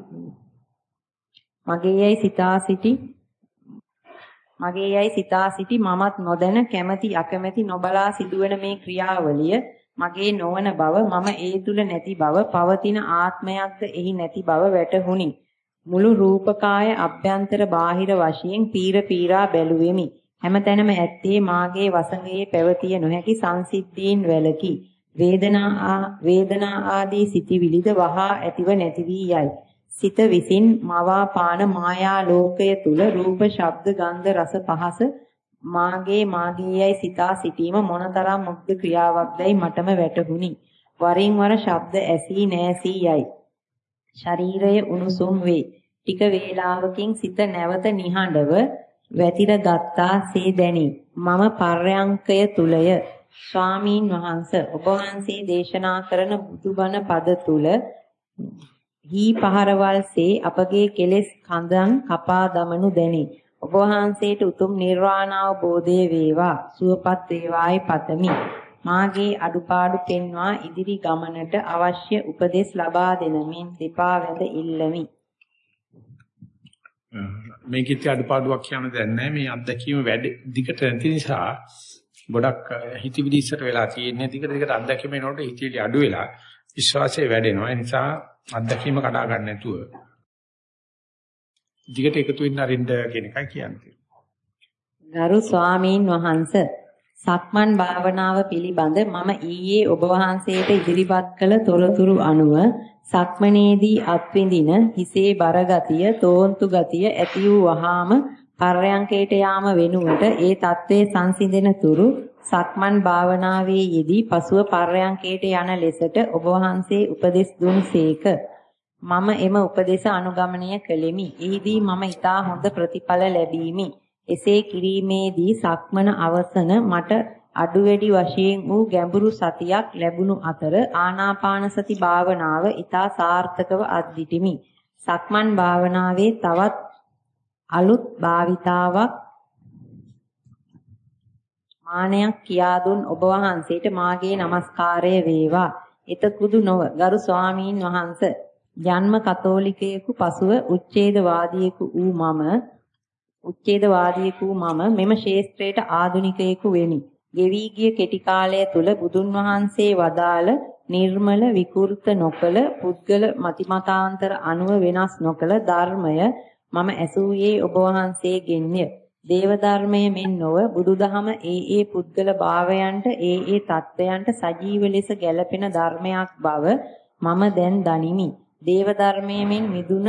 මගේ යයි සිතා සිටි මගේ යයි සිතා සිටි මමත් නොදැන කැමැති අකමැති නොබලා සිදුවන මේ ක්‍රියාවලිය මගේ නොවන බව මම ඒ තුල නැති බව පවතින ආත්මයක්ද එහි නැති බව වැටහුණි මුළු රූපකාය අභ්‍යන්තර බාහිර වශයෙන් පීර පීරා බැලුවෙමි හැමතැනම ඇත්තේ මාගේ වසඟයේ පැවතිය නොහැකි සංසිද්ධීන් වැලකි. වේදනා වේදනා ආදී සිටිවිලිද වහා ඇතිව නැති වී යයි. සිත විසින් මවා පාන මායා ලෝකය තුල රූප, ශබ්ද, ගන්ධ, රස, පහස මාගේ මාගේ යයි සිතා සිටීම මොනතරම් මුක්ත ක්‍රියාවක්දයි මටම වැටහුණි. වරින් වර ශබ්ද ඇසී නැසී යයි. ශරීරය උණුසුම් වේ. ටික වේලාවකින් සිත නැවත නිහඬව වැතිර ගත්තාසේ දැනි. මම පර්යංකය තුලය. ස්වාමීන් වහන්ස ඔබ වහන්සේ දේශනා කරන බුදුබණ පද තුල හී පහරවල්සේ අපගේ කෙලෙස් කඳන් කපා දමනු දැනේ. ඔබ වහන්සේට උතුම් නිර්වාණ අවබෝධය වේවා. සුවපත් වේවායි පතමි. මාගේ අඩුපාඩු පෙන්වා ඉදිරි ගමනට අවශ්‍ය උපදෙස් ලබා දෙනමින් දෙපා වැඳ ඉල්ලමි. මේකෙත් අඩපාඩුවක් කියන දෙයක් නැහැ මේ අත්දැකීම වැඩ දිගට නැති නිසා ගොඩක් හිතවිලි ඉස්සර වෙලා තියෙන්නේ දිගට දිගට අත්දැකීම එනකොට හිතවිලි අඩු වෙලා විශ්වාසය වැඩෙනවා ඒ නිසා අත්දැකීම කඩා ගන්න නැතුව දිගට එකතු වෙන්න අරින්න කියන එකයි කියන්නේ. ගරු ස්වාමීන් වහන්සේ සක්මන් භාවනාව පිළිබඳ මම ඊයේ ඔබ වහන්සේට ඉදිරිපත් කළ තොරතුරු අනුව සක්මනේදී අත්විඳින හිසේ බර ගතිය, තෝන්තු ගතිය ඇති වූ වහාම පර්යංකයට යාම වෙනුවට ඒ தત્ත්වයේ සංසිඳෙන තුරු සක්මන් භාවනාවේ යෙදී පසුව පර්යංකයට යන ලෙසට ඔබ වහන්සේ උපදෙස් දුන්සේක. මම එම උපදේශ අනුගමනය කළෙමි. එහිදී මම ඊටා හොඳ ප්‍රතිඵල ලැබීමි. එසේ කිරීමේදී සක්මන අවසන මට අඩු වැඩි වශයෙන් වූ ගැඹුරු සතියක් ලැබුණු අතර ආනාපාන සති භාවනාව ඊටා සාර්ථකව අත්දිටිමි. සක්මන් භාවනාවේ තවත් අලුත් භාවිතාවක් මානයක් කියා දුන් ඔබ වහන්සේට මාගේ নমස්කාරය වේවා. එතකුදු නොව ගරු ස්වාමීන් වහන්ස ජන්ම කතෝලිකයෙකු පසුව උච්ඡේදවාදියෙකු වූ මම උච්ඡේදවාදියෙකු මම මෙම ශේස්ත්‍රයට ආදුනිකයෙකු වෙමි. ගෙවි ගිය කෙටි කාලය තුල බුදුන් වහන්සේ වදාළ නිර්මල විකෘත නොකල පුද්ගල මතිමතාන්තර අනුව වෙනස් නොකල ධර්මය මම ඇසූයේ ඔබ වහන්සේගෙන්ය. දේව ධර්මයේ මෙන් නොව බුදුදහම ඒ ඒ පුද්ගල භාවයන්ට ඒ ඒ தත්වයන්ට සජීව ලෙස ගැලපෙන ධර්මයක් බව මම දැන් දනිමි. දේව ධර්මයේ මෙන් මිදුන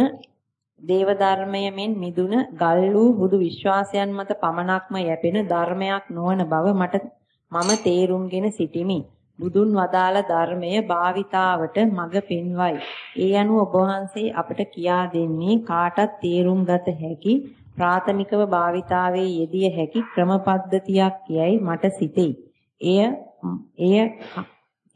දේව ධර්මයේ මෙන් මිදුන ගල් වූ බුදු විශ්වාසයන් මත පමණක්ම යැපෙන ධර්මයක් නොවන බව මට මම තේරුම්ගෙන සිටිමි. බුදුන් වදාළ ධර්මය භාවිතාවට මඟ පෙන්වයි. ඒ අනුව ඔබ වහන්සේ අපට කියා දෙන්නේ කාටත් තේරුම් ගත හැකි ප්‍රාථමිකව භාවිතාවේ යෙදිය හැකි ක්‍රම පද්ධතියක් යයි මට සිතෙයි. එය එය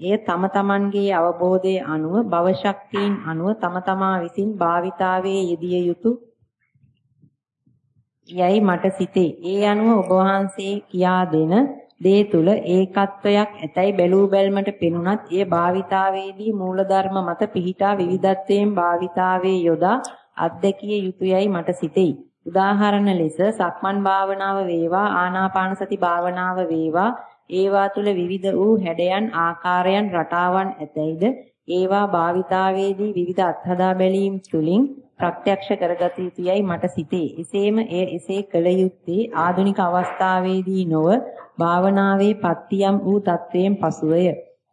එය තම තමන්ගේ අවබෝධයේ අනුව භව ශක්තියින් අනුව තම තමා විසින් භාවිතාවේ යෙදිය යුතු යයි මට සිතේ. ඒ අනුව ඔබ වහන්සේ කියා දෙන දේ තුල ඒකත්වයක් ඇතැයි බැලූ බැල්මට පෙනුනත් එය භාවිතාවේදී මූලධර්ම මත පිහිටා විවිධත්වයෙන් භාවිතාවේ යොදා අත්දැකිය යුතුයයි මට සිතෙයි. උදාහරණ ලෙස සක්මන් භාවනාව වේවා ආනාපාන සති භාවනාව වේවා ඒවා තුල විවිධ වූ හැඩයන් ආකාරයන් රටාවන් ඇතැයිද ඒවා භාවිතාවේදී විවිධ අත්හදා බැලීම් තුලින් ප්‍රත්‍යක්ෂ කරගත යුතුයයි මට සිතේ. එසේම එය එසේ කළ යුත්තේ ආධුනික අවස්ථාවේදී නොව භාවනාවේ පත්තියම් වූ තත්වයෙන් පසුවය.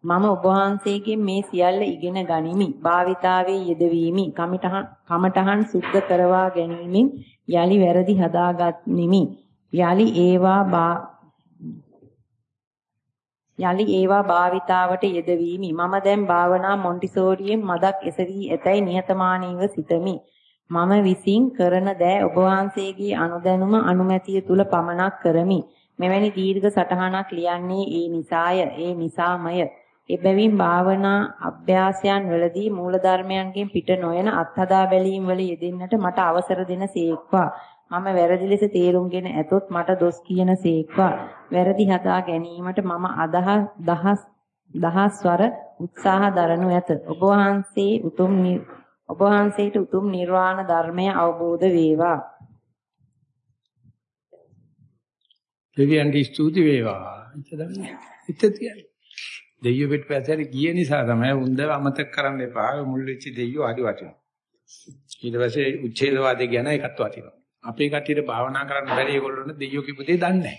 මම ඔබ වහන්සේගෙන් මේ සියල්ල ඉගෙන ගනිමි. භාවිතාවේ යෙදවීමි. කමඨහන් සුද්ධ කරවා ගැනීමෙන් යලි වැරදි හදාගත්නිමි. යලි ඒවා යලි ඒවා භාවිතාවට යෙදවීමි. මම දැන් භාවනා මොන්ටිසෝරියෙන් මදක් එසවි ඇතැයි නිහතමානීව සිතමි. මම විසින් කරන දෑ ඔබ වහන්සේගේ අනුදැනුම අනුමැතිය තුල පමණක් කරමි. මෙවැනි දීර්ඝ සටහනක් ලියන්නේ ඒ නිසාය. ඒ නිසාමය. එබැවින් භාවනා අභ්‍යාසයන් වලදී මූලධර්මයන්ගෙන් පිට නොයන අත්හදා බැලීම් වල යෙදෙන්නට මට අවසර දෙන සේක්වා. මම වැරදි ලෙස තේරුම්ගෙන ඇතොත් මට දොස් කියන සේක්වා. වැරදි හදා ගැනීමට මම අදහස් දහස් දහස්වර උත්සාහ දරනු ඇත. ඔබ වහන්සේ උතුම් ඔබ වහන්සේට උතුම් නිර්වාණ ධර්මය අවබෝධ වේවා. දෙවියන්ට ස්තුති වේවා. ඉතින් දෙයියෝ පිටපැත්තට ගිය නිසා තමයි උන්දව අමතක කරන්න එපා. මුල් වෙච්ච දෙයියෝ හරි වටිනවා. ඊට පස්සේ උච්ඡේදවාදය ගැන එකත් වටිනවා. අපේ කට්ටියට භාවනා කරන්න බැරි ඒගොල්ලෝනේ දෙයියෝ කිව්ව දේ දන්නේ නැහැ.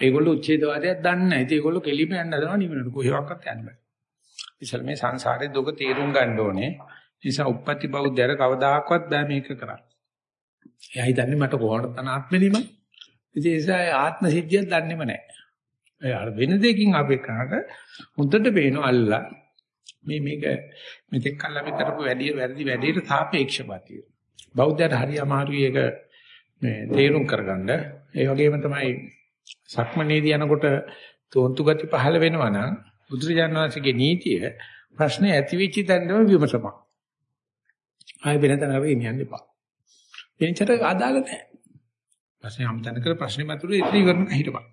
ඒගොල්ලෝ උච්ඡේදවාදයක් දන්නේ නැහැ. ඉතින් ඒගොල්ලෝ කෙලිම යන්න හදනවා නිවනට. කොහෙවත් යන්න බෑ. ඉතින් මේ සංසාරේ දුක තේරුම් ගන්න ඕනේ. නිසා උප්පත්ති බෞද්ධයර කවදාකවත් බෑ මේක කරන්න. එයා හිතන්නේ මට කොහොමද තන ආත්මෙලිමයි. ඉතින් ඒ නිසා ආත්ම සිද්ධියක් දන්නේම නැහැ. ඒ අර වෙන දෙකින් අපි කරාට හොඳට පේනවා අල්ලා මේ මේක මෙතෙක් කල් අපි කරපු වැඩි වැඩි වැඩිට සාපේක්ෂව තියෙනවා. බෞද්ධයට හරි අමාරුයි ඒක මේ තේරුම් කරගන්න. ඒ වගේම තමයි සක්මනේදී යනකොට තෝන්තු ගති පහළ වෙනවා නම් බුදුරජාණන් වහන්සේගේ නීතිය ප්‍රශ්නේ ඇති වෙච්ච තැනම විමසපන්. ආයෙ වෙන තැනකට ගෙනියන්න එපා. එනිචට අදාළ නැහැ. ප්‍රශ්නේ අමතන කර ප්‍රශ්නේ මතුරු ඉතිරි කරන හිටපන්.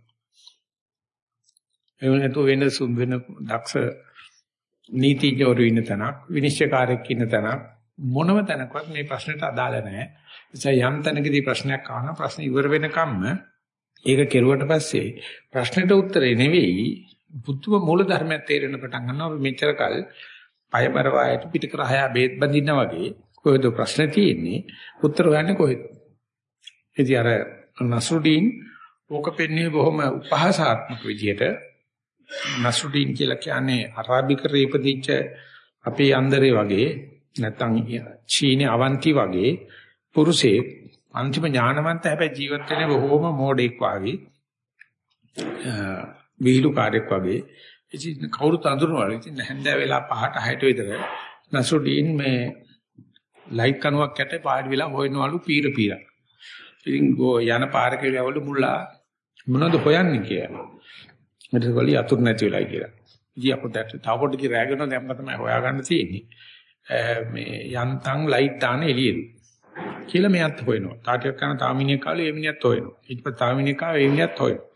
එහෙම නැතුව වෙන සුම් වෙන දක්ෂ නීතිඥවරු ඉන්න තැනක් විනිශ්චයකාරයෙක් ඉන්න තැනක් මොනම තැනකවත් මේ ප්‍රශ්නෙට අදාළ නැහැ. ඒ යම් තැනකදී ප්‍රශ්නයක් අහන ප්‍රශ්න ඉවර වෙනකම්ම ඒක කෙරුවට පස්සේ ප්‍රශ්නෙට උත්තරේ නෙවෙයි පුදුම මූල ධර්මයක් තේරෙන පටන් ගන්නවා. මෙච්චර කල් පය බරවායට පිට කර හය බේත් බඳින්න වගේ කොහෙද ප්‍රශ්නේ තියෙන්නේ? උත්තර හොයන්නේ කොහෙද? ඉතින් අර නසරුඩීන් ඕක පෙන්වන්නේ බොහොම උපහාසාත්මක විදියට නසරුඩීන් කියලා කියන්නේ අරාබිකරේ ඉපදිච්ච අපේ අන්දරේ වගේ නැත්තම් චීනේ අවන්ති වගේ පුරුෂේ අන්තිම ඥානවන්ත හැබැයි ජීවත් වෙන්නේ බොහොම මෝඩෙක් වගේ විහිළු කාර්යයක් වගේ. ඉතින් කවුරුත් අඳුරනවලු. ඉතින් හැන්දෑ වෙලා 5ට 6ට විතර නසුඩීන් මේ ලයිට් කනුවක් යට පාඩි වෙලා හොයනවලු පීර පීර. ඉතින් යන පාරක යවලු මුල්ලා මොනවද හොයන්නේ කියලා. මට ගොලි අතුරු නැති වෙලා කියලා. ඉතින් අපෝ දැක්ක තව පොඩ්ඩක් රැගෙන දැම්ම තමයි හොයාගන්න තියෙන්නේ. මේ යන්තම් ලයිට් දාන එළියෙදි. කියලා මෙයත් හොයනවා. තාටියක් කරන තාමිනිය කාලේ ඒ මිනිහත් හොයනවා. ඊට පස්සේ තාමිනිය කාලේ ඒ මිනිහත් හොයනවා.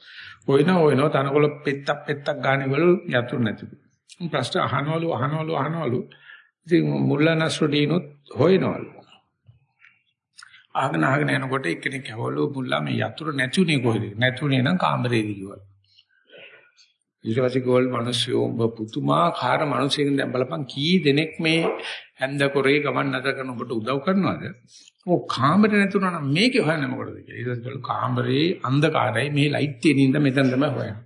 හොයනවා හොයනවා තනකොළ පෙත්තක් පෙත්තක් ගානේ වල යතුරු නැතිලු. ප්‍රශ්න අහනවලු අහනවලු අහනවලු. ඉතින් මුල්ලා නස්රුදීනුත් හොයනවලු. ආගෙන ආගෙන යනකොට එක්කෙනෙක් ඇහවලු මුල්ලා මේ යතුරු නැතුනේ කොහෙද? නැතුනේ නම් කාමරේදී කිව්වා. ඊට පස්සේ ගෝල් මිනිස්සු ඔබ පුතුමාකාර මිනිසෙකින් දැන් බලපන් කී දෙනෙක් මේ හැන්ද කොරේ ගමන් නැතර කරන ඔබට උදව් කරනවද? ඔව් කාමරේ නැතුණා නම් මේකේ හොයන්නේ මොකටද කියලා. ඊට පස්සේ කාමරේ අන්ධකාරයි මේ ලයිට් තියෙන ඉඳ මෙතන තමයි හොයන්නේ.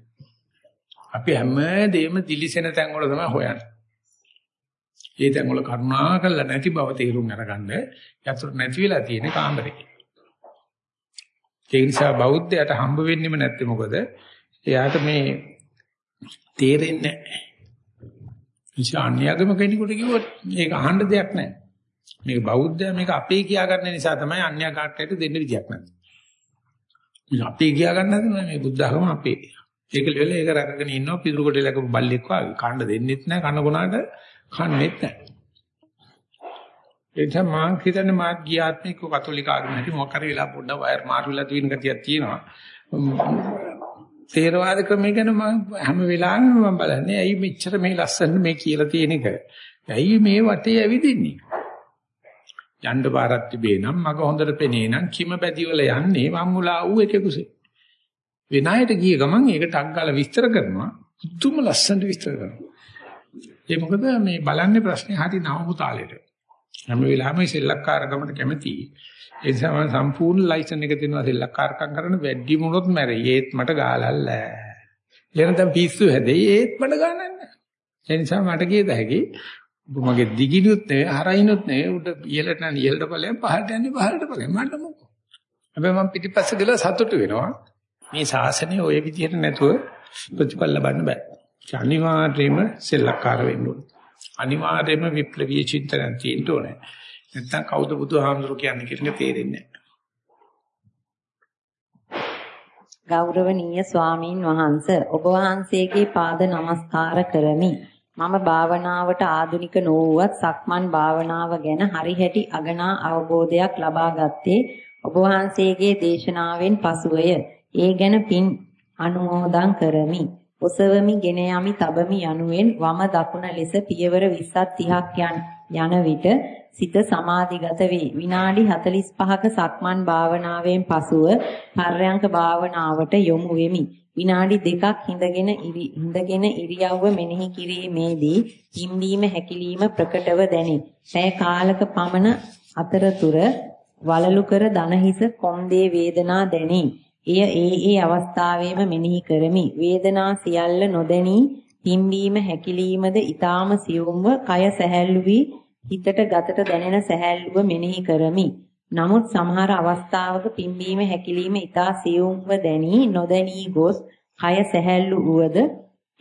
අපි හැමදේම දිලිසෙන තැන් වල තමයි හොයන්නේ. ඒ තැන් වල කරුණා කළා නැති බව තේරුම් අරගන්න යතුරු නැති වෙලා තියෙන කාමරේ. ඒ නිසා බෞද්ධයට හම්බ වෙන්නෙම නැත්තේ මොකද? එයාට මේ තේරෙන්නේ නැහැ. නිසා අන්‍යගම කෙනෙකුට කිව්වොත් මේක අහන්න දෙයක් නැහැ. මේක බෞද්ධය මේක අපේ කියා ගන්න නිසා තමයි අන්‍ය කාටට දෙන්න විදියක් නැත්තේ. මේක අපේ කියා ගන්න හදන මේ බුද්ධ ධර්ම අපේ. ඒක ලෙවල ඒක රැකගෙන ඉන්නවා පිටුරු කොට ලකපු බල්ලෙක් වගේ. කන්න දෙන්නෙත් නැහැ කන ගුණාට කන්නේත් නැහැ. ඒ නිසා මම හිතන්නේ මාත් ගියාත්මික කතෝලික ආගම හැටි මොකක් හරි වෙලා පොඩ්ඩක් වයර් මාරු වෙලා තියෙන ගතියක් තියෙනවා. තේරවාද ක්‍රමය ගැන මම හැම වෙලාවෙම මම බලන්නේ ඇයි මෙච්චර මේ ලස්සන මේ කියලා තියෙන එක. ඇයි මේ වටේ ඇවිදින්නේ? යන්න පාරක් තිබේ නම් මග හොඳට පෙනේ නම් කිම බැදිවල යන්නේ මම්මුලා ඌ එකකුසේ. විනායට ගිය ගමන් ඒක ටක් ගාලා විස්තර කරනවා. මුතුම ලස්සනට විස්තර කරනවා. ඒ මොකද මේ බලන්නේ ප්‍රශ්නේ හරි නවමු තාලෙට. හැම වෙලාවෙම සෙල්ලක්කාරකමට කැමති. ඒ නිසා මම සම්පූර්ණ ලයිසන් එක දෙනවා සෙල්ලක්කාරකම් කරන වැඩි මොනොත් මැරෙයි. ඒත් මට ගාලල්ල. එනතම් පිස්සු හැදෙයි ඒත් මට ගානන්නේ. ඒ නිසා මට කියද හැකි ඔබ මගේ දිගිනුත් නෙවෙයි හරයිනුත් නෙවෙයි උඩ ඉහළට නම් ඉහළට ඵලයන් පහළට යන්නේ පහළට ඵලයන් මට මොකෝ. හැබැයි මම පිටිපස්ස ගිහලා සතුටු වෙනවා. මේ ශාසනය ওই විදිහට නැතුව ප්‍රතිඵල ලබන්න බෑ. අනිවාර්යයෙන්ම සෙල්ලක්කාර වෙන්න ඕනේ. අනිවාර්යයෙන්ම විප්ලවීය චින්තනයක් තියෙන්න ඕනේ. නැත්තම් කවුද බුදුහාමුදුරු කියන්නේ කියලා තේරෙන්නේ ගෞරවනීය ස්වාමින් වහන්සේ ඔබ වහන්සේගේ පාද නමස්කාර කරමි. මම භාවනාවට ආධුනික නොවුවත් සක්මන් භාවනාව ගැන හරිහැටි අගනා අවබෝධයක් ලබා ගත්තේ ඔබ වහන්සේගේ දේශනාවෙන් පසුවය. ඒ ගැන පින් අනුමෝදන් කරමි. ඔසවමි ගෙන යමි තබමි යනුවෙන් වම දකුණ ලෙස පියවර 20ක් 30ක් යන විට සිත සමාධිගත වේ. විනාඩි 45ක සක්මන් භාවනාවෙන් පසුව පර්යංක භාවනාවට යොමු වෙමි. විනාඩි දෙකක් හිඳගෙන හිඳගෙන ඉරියව්ව මෙනෙහි කිරීමේදී හිම්බීම හැකිලිම ප්‍රකටව දැනේ. පැය කාලක පමණ අතරතුර වලලු කර දනහිස කොන්දේ වේදනා දැනේ. එය ඒ ඒ අවස්ථාවේම මෙනෙහි කරමි. වේදනා සියල්ල නොදැනී හිම්බීම හැකිලීමද ඊටාම සියුම්ව කය සැහැල්ලු වී හිතට ගතට දැනෙන සැහැල්ලුව මෙනෙහි කරමි. නමුත් සමහර අවස්ථාවක පිම්බීම හැකිලිම ඊටා සියුම්ව දැනී නොදැනී ගොස් කය සැහැල්ලු වුවද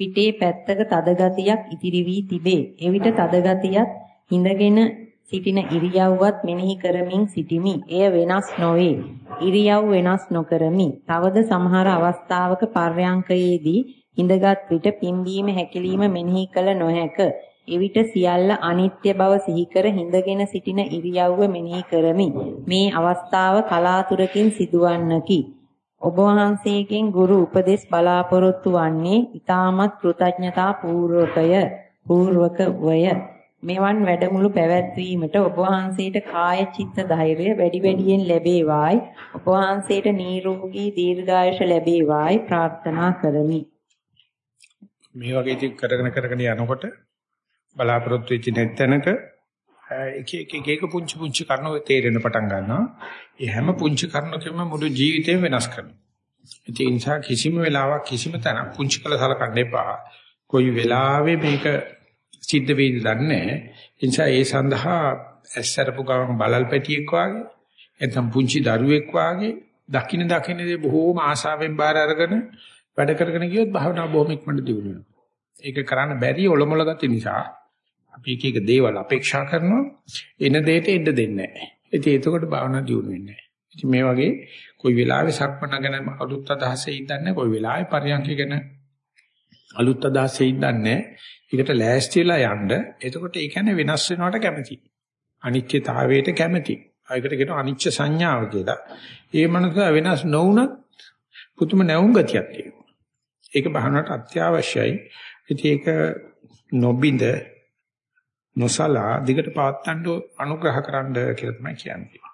පිටේ පැත්තක තද ගතියක් ඉතිරි වී තිබේ. එවිට තද ගතියත් හිඳගෙන සිටින ඉරියව්වත් මෙනෙහි කරමින් සිටිමි. එය වෙනස් නොවේ. ඉරියව් වෙනස් නොකරමි. තවද සමහර අවස්ථාවක පර්යංකයේදී හිඳගත් විට පිම්බීම හැකිලිම මෙනෙහි කළ නොහැක. එවිට සියල්ල අනිත්‍ය බව සිහි කර හිඳගෙන සිටින ඉරියව්ව මෙනෙහි කරමි. මේ අවස්ථාව කලාතුරකින් සිදුවන්නකි. ඔබ වහන්සේගෙන් ගුරු උපදෙස් බලාපොරොත්තු වන්නේ ඊටමත් කෘතඥතා පූර්වකය පූර්වකවය. මෙවන් වැඩමුළු පැවැත්වීමට ඔබ වහන්සේට කාය චිත්ත ධෛර්යය වැඩි වැඩියෙන් ලැබේවායි ඔබ වහන්සේට නිරෝගී දීර්ඝායුෂ ලැබේවායි ප්‍රාර්ථනා කරමි. මේ වගේ ඉතින් කරගෙන කරගෙන යනකොට බලාපොරොත්තු වෙච්ච නැත්ැනක එක එක එක පුංචි පුංචි කරුණු තේරෙන පටන් ගන්නවා. ඒ හැම පුංචි කරුණකම මුළු ජීවිතේම වෙනස් කරනවා. ඒ නිසා කිසිම වෙලාවක කිසිම තැනක් පුංචි කළ සලකන්න එපා. කොයි වෙලාවෙ මේක සිද්ධ වෙයිද දන්නේ නැහැ. ඒ නිසා ඒ සඳහා ඇස්සරපු ගමන් බලල් පැටියෙක් වාගේ එතම් පුංචි දරුවෙක් වාගේ දකින්න දකින්නේ බොහෝම ආශාවෙන් බාර අරගෙන වැඩ කරගෙන ගියොත් භාවනාව බොහොම ඉක්මනට දියුණු වෙනවා. ඒක කරන්න බැරි ඔලොමල ගති නිසා අපි එක එක දේවල් අපේක්ෂා කරනවා එන දෙයට එන්න දෙන්නේ නැහැ. ඉතින් එතකොට භාවනාව දියුණු වෙන්නේ නැහැ. ඉතින් මේ වගේ කොයි වෙලාවෙ සක්මන ගැන අලුත් අදහසේ ඉඳන්නේ කොයි වෙලාවෙ පරියන්ක ගැන අලුත් අදහසේ ඉඳන්නේ ඒකට ලෑස්තිලා යන්න. එතකොට ඒ කියන්නේ වෙනස් වෙනවට කැමති. අනිත්‍යතාවයට කැමති. ඒකට කියනවා අනිච්ච සංඥාව කියලා. ඒ මනස වෙනස් නොවුනත් පුදුම නැවුම් ගතියක් තියෙනවා. ඒක බහනට අත්‍යවශ්‍යයි. ඉතින් ඒක නොබින්ද නොසලා දිගට පවත්තන්න අනුග්‍රහ කරන්න කියලා තමයි කියන්නේ.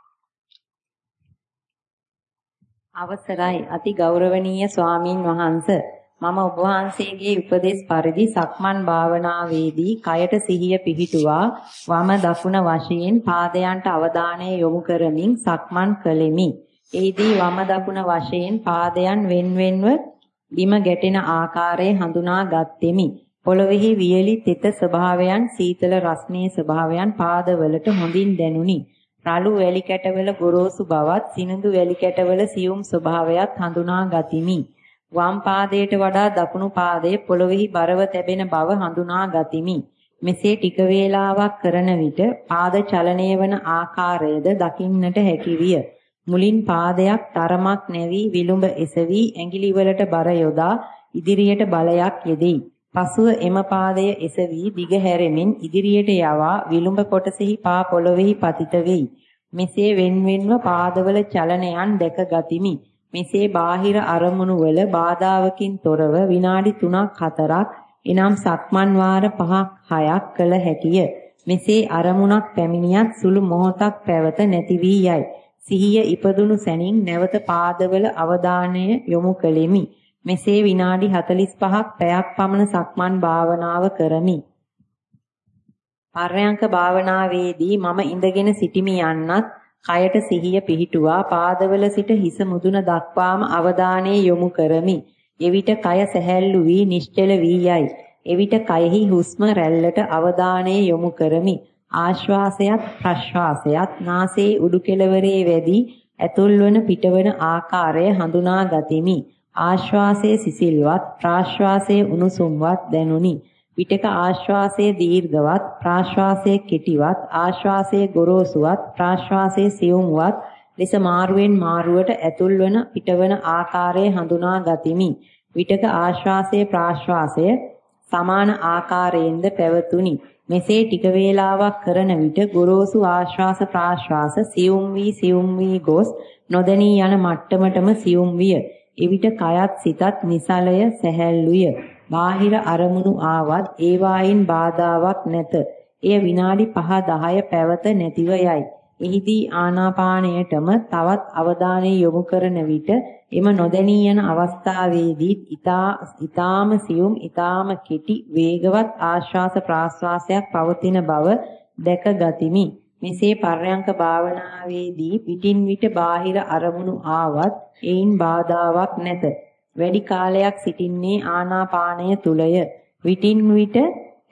අවසරයි අති ගෞරවනීය ස්වාමින් වහන්සේ මම ඔබ වහන්සේගේ උපදේශ පරිදි සක්මන් භාවනාවේදී කයට සිහිය පිහිටුවා වම දකුණ වශයෙන් පාදයන්ට අවධානය යොමු කරමින් සක්මන් කළෙමි. එෙහිදී වම දකුණ වශයෙන් පාදයන් වෙන්වෙන්ව බිම ගැටෙන ආකාරය හඳුනා ගත්ෙමි. පොළොවේහි වියලි තෙත ස්වභාවයන් සීතල රස්නේ ස්වභාවයන් පාදවලට හොඳින් දැනුනි. රළු වැලි කැටවල ගොරෝසු බවත් සිනිඳු වැලි කැටවල සියුම් ස්වභාවයත් හඳුනා ගතිමි. වම් පාදයට වඩා දකුණු පාදයේ පොළොවේහි බරව තැබෙන බව හඳුනා ගතිමි. මෙසේ ටික වේලාවක් කරන විට පාද චලනය වන ආකාරයද දකින්නට හැකි විය. මුලින් පාදයක් තරමක් නැවි විලුඹ එසවි ඇඟිලි වලට බර යොදා ඉදිරියට බලයක් යෙදෙයි. පසුව එම පාදය එසවි දිග හැරෙමින් ඉදිරියට යවා විලුඹ කොටසෙහි පා පොළොවේහි පතිත වෙයි. මෙසේ වෙන්වෙන්ව පාදවල චලනයන් දැක ගතිමි. මෙසේ බාහිර අරමුණු වල බාධාවකින් තොරව විනාඩි 3ක් 4ක් එනම් සක්මන් වාර 5ක් 6ක් කළ හැකිය. මෙසේ අරමුණක් පැමිණියත් සුළු මොහොතක් පැවත නැති වී යයි. සිහිය ඉපදුණු සැනින් නැවත පාදවල අවධානය යොමු කෙලිමි. මෙසේ විනාඩි 45ක් පැයක් පමණ සක්මන් භාවනාව කරමි. පර්යංක භාවනාවේදී මම ඉඳගෙන සිටිමි යන්නත් කයට සිහිය පිහිටුවා පාදවල සිට හිස මුදුන දක්වාම අවධානය යොමු කරමි. එවිට කය සැහැල්ලු වී නිශ්චල වී යයි. එවිට කයෙහි හුස්ම රැල්ලට අවධානය යොමු කරමි. ආශ්වාසයත් ප්‍රශ්වාසයත් නාසයේ උඩු කෙළවරේ වැඩි ඇතුල්වන පිටවන ආකාරය හඳුනා ගතිමි. ආශ්වාසයේ සිසිල්වත් ප්‍රාශ්වාසයේ උණුසුම්වත් දැනුනි. විටක ආශ්වාසයේ දීර්ඝවත් ප්‍රාශ්වාසයේ කෙටිවත් ආශ්වාසයේ ගොරෝසුවත් ප්‍රාශ්වාසයේ සියුම්වත් ලෙස මාරුවෙන් මාරුවට ඇතුල්වන පිටවන ආකාරය හඳුනා ගතිමි. විටක ආශ්වාසයේ ප්‍රාශ්වාසය සමාන ආකාරයෙන්ද පැවතුනි. මෙසේ ටික වේලාවක් කරන විට ගොරෝසු ආශ්වාස ප්‍රාශ්වාස සියුම් වී සියුම් වී ගොස් නොදැනී යන මට්ටමටම සියුම් විය. එවිට කයත් සිතත් නිසලය සැහැල්ලුය. බාහිර අරමුණු ආවත් ඒවායින් බාධාවක් නැත. එය විනාඩි 5 10 පැවත නැතිව යයි. එහිදී ආනාපාණයටම තවත් අවධානය යොමු කරන විට එම නොදැනී යන අවස්ථාවේදී ඊතා ඊතාම සියුම් ඊතාම කෙටි වේගවත් ආශ්වාස ප්‍රාශ්වාසයක් පවතින බව දැක ගතිමි. මෙසේ පර්යංක භාවනාවේදී පිටින් විට බාහිර අරමුණු ආවත් ඒයින් බාධාවක් නැත. වැඩි කාලයක් සිටින්නේ ආනාපානය තුලය. විටින් විට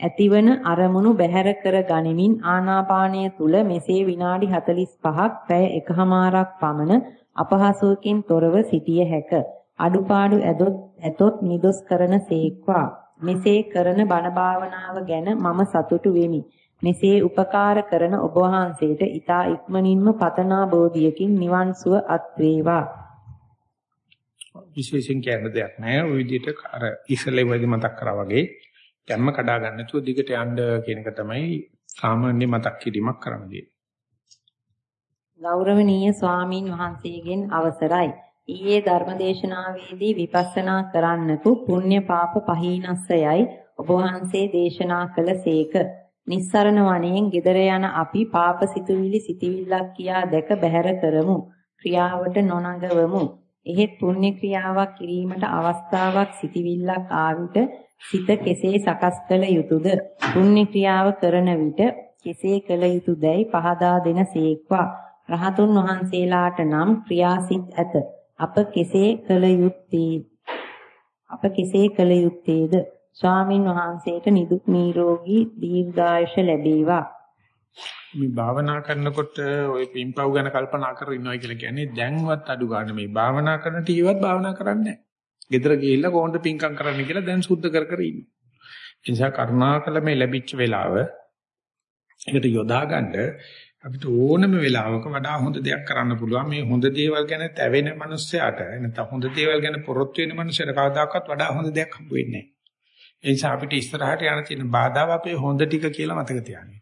ඇතිවන අරමුණු බැහැර කර ගනිමින් ආනාපානය තුල මෙසේ විනාඩි 45ක් පැය එකහමාරක් පමණ අපහසුවකින් තොරව සිටිය හැක. අඩුපාඩු ඇදොත් ඇතොත් නිදොස් කරන සේක්වා. මෙසේ කරන බණ භාවනාව ගැන මම සතුටු වෙමි. මෙසේ උපකාර කරන ඔබ වහන්සේට ඊතා ඉක්මනින්ම පතනා බෝධියකින් නිවන් සුව අත් වේවා. විශේෂයෙන් කියන්න දෙයක් නැහැ. ওই විදිහට අර ඉස්සෙල්ලා වෙදි මතක් කරා වගේ ගැම්ම කඩා ගන්න නැතුව දිගට යන්න කියන එක තමයි සාමාන්‍ය මතක් කිරීමක් කරන්නේ. ගෞරවනීය ස්වාමින් වහන්සේගෙන් අවසරයි. ඊයේ ධර්මදේශනාවේදී විපස්සනා කරන්නකු පුණ්‍ය පාප පහීනස්සයයි ඔබ වහන්සේ දේශනා කළසේක. නිස්සරණ වණයෙන් gedara යන අපි පාප සිතුවිලි සිටිවිල්ලක් කියා දැක බැහැර කරමු. ක්‍රියාවට නොනඟවමු. එහෙත් පුණ්‍ය ක්‍රියාවක් කිරීමට අවස්ථාවක් සිටිවිල්ලක් ආවිත සිත කෙසේ සකස් කළ යුතුයද පුණ්‍ය ක්‍රියාව කරන විට කෙසේ කළ යුතුයදයි පහදා දෙන සේක්වා. රහතුන් වහන්සේලාට නම් ක්‍රියාසිත ඇත. අප කෙසේ කළ යුත්තේ? අප කෙසේ කළ යුත්තේද? ස්වාමින් වහන්සේට නිදුක් නිරෝගී දීර්ඝායුෂ ලැබේවා මේ භාවනා කරනකොට ওই පින්පව් ගැන කල්පනා කරගෙන ඉන්නවා කියලා කියන්නේ දැන්වත් අඩු ගන්න මේ භාවනා කරන ටීවත් භාවනා කරන්නේ නැහැ. ගෙදර ගිහිල්ලා කොහොමද පින්කම් කරන්න කියලා දැන් සුද්ධ කර කර ඉන්නේ. ඒ නිසා කරුණාකර මේ ලැබිච්ච වෙලාව ඒකට යොදා ගන්න අපිට ඕනම වෙලාවක වඩා හොඳ දෙයක් කරන්න පුළුවන්. මේ හොඳ දේවල් ගැන තැවෙන මනුස්සයාට නැත්නම් හොඳ දේවල් ගැන පොරොත්තු වෙන මනුස්සයට කවදාකවත් වඩා හොඳ දෙයක් හම්බ වෙන්නේ නැහැ. ඒ නිසා අපිට ඉස්සරහට යන තියෙන බාධාව අපේ හොඳ ටික කියලා මතක තියාගන්න.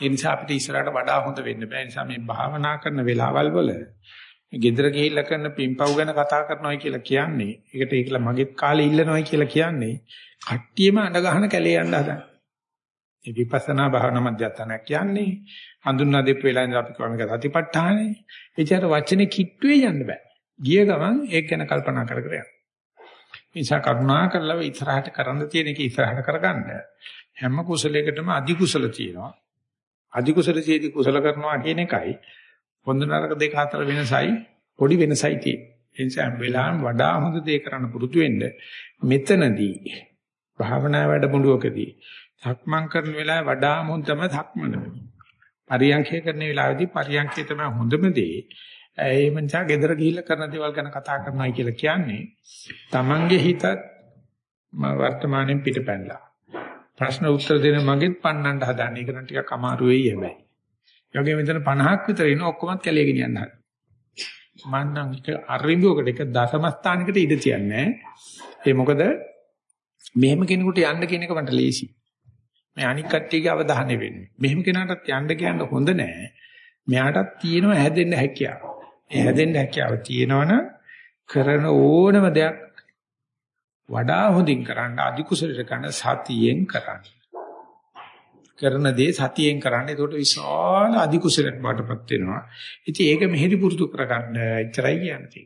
ඒ නිසා අපිට ඉස්සරහට වඩා හොඳ වෙන්න බෑ. ඒ නිසා මේ භාවනා කරන වෙලාවල් වල ගෙදර ගිහිල්ලා කරන පිම්පව් ගැන කතා කරනවා කියලා කියන්නේ ඒකට ඒකලා මගෙත් කාලේ ඉල්ලනවා කියලා කියන්නේ කට්ටියම අඬ ගහන කැලේ යන්න හදන. මේ විපස්සනා භාවනා මධ්‍යස්ථානයක් කියන්නේ හඳුන්වා දෙපු වෙලාවෙ ඉඳලා අපි කරන එක සතිපට්ඨානේ. ඒචාර වචනේ කිට්ටුවේ යන්න බෑ. ගිය ගමන් ඒක ගැන කල්පනා කර කර යන්න. නිසා කරුණා කරලා ඉස්සරහට කරන්න තියෙන එක ඉස්සරහට කරගන්න. හැම කුසලයකටම අධි කුසල තියෙනවා. අධි කුසලයේදී කුසල කරනවා කියන එකයි හොඳ නරක දෙක අතර වෙනසයි පොඩි වෙනසයි තියෙන්නේ. ඒ නිසා වෙලාවෙන් වඩා හොඳ දේ කරන්න පුරුදු වෙන්න මෙතනදී භාවනා වැඩමුළුවකදී සක්මන් කරන වෙලාවේ වඩා හොඳ තමයි සක්මන. පරියන්ඛය කරන වෙලාවේදී පරියන්ඛය තමයි හොඳම දේ. ඒ නිසා gedara ගිහිල්ලා කරන දේවල් ගැන කතා කරනයි කියලා කියන්නේ Tamange හිතත් වර්තමානයෙන් පිටපැනලා. ප්‍රශ්න උත්තර දෙන මගෙත් පන්නන්න හදන එක නම් ටිකක් අමාරු වෙයි හැබැයි. ඒ වගේම මෙතන 50ක් විතර ඉන්න ඔක්කොමත් කැලේ ගෙනියන්න හදන. මම නම් එක අරිඹුවකට එක දශම ස්ථානයකට ඉඳ තියන්නේ. ඒ මොකද මෙහෙම කෙනෙකුට යන්න කියන එක මට ලේසි. මේ අනික් කට්ටියගේ අවධානය වෙන්නේ. මෙහෙම කෙනාටත් යන්න කියන්න හොඳ නෑ. මෙයාටත් තියෙනවා හැදෙන්න හැකියාව. ඒ හැදෙන්න හැකියාව තියෙනවනම් කරන ඕනම දෙයක් වඩා හොඳින් කරන්න අධිකුසලට කරන සතියෙන් කරන්න. කරන දේ සතියෙන් කරන්න. ඒකට විශාල අධිකුසලයක් බාටපත් වෙනවා. ඉතින් ඒක මෙහෙදි පුරුදු කරගන්න එච්චරයි කියන්නේ.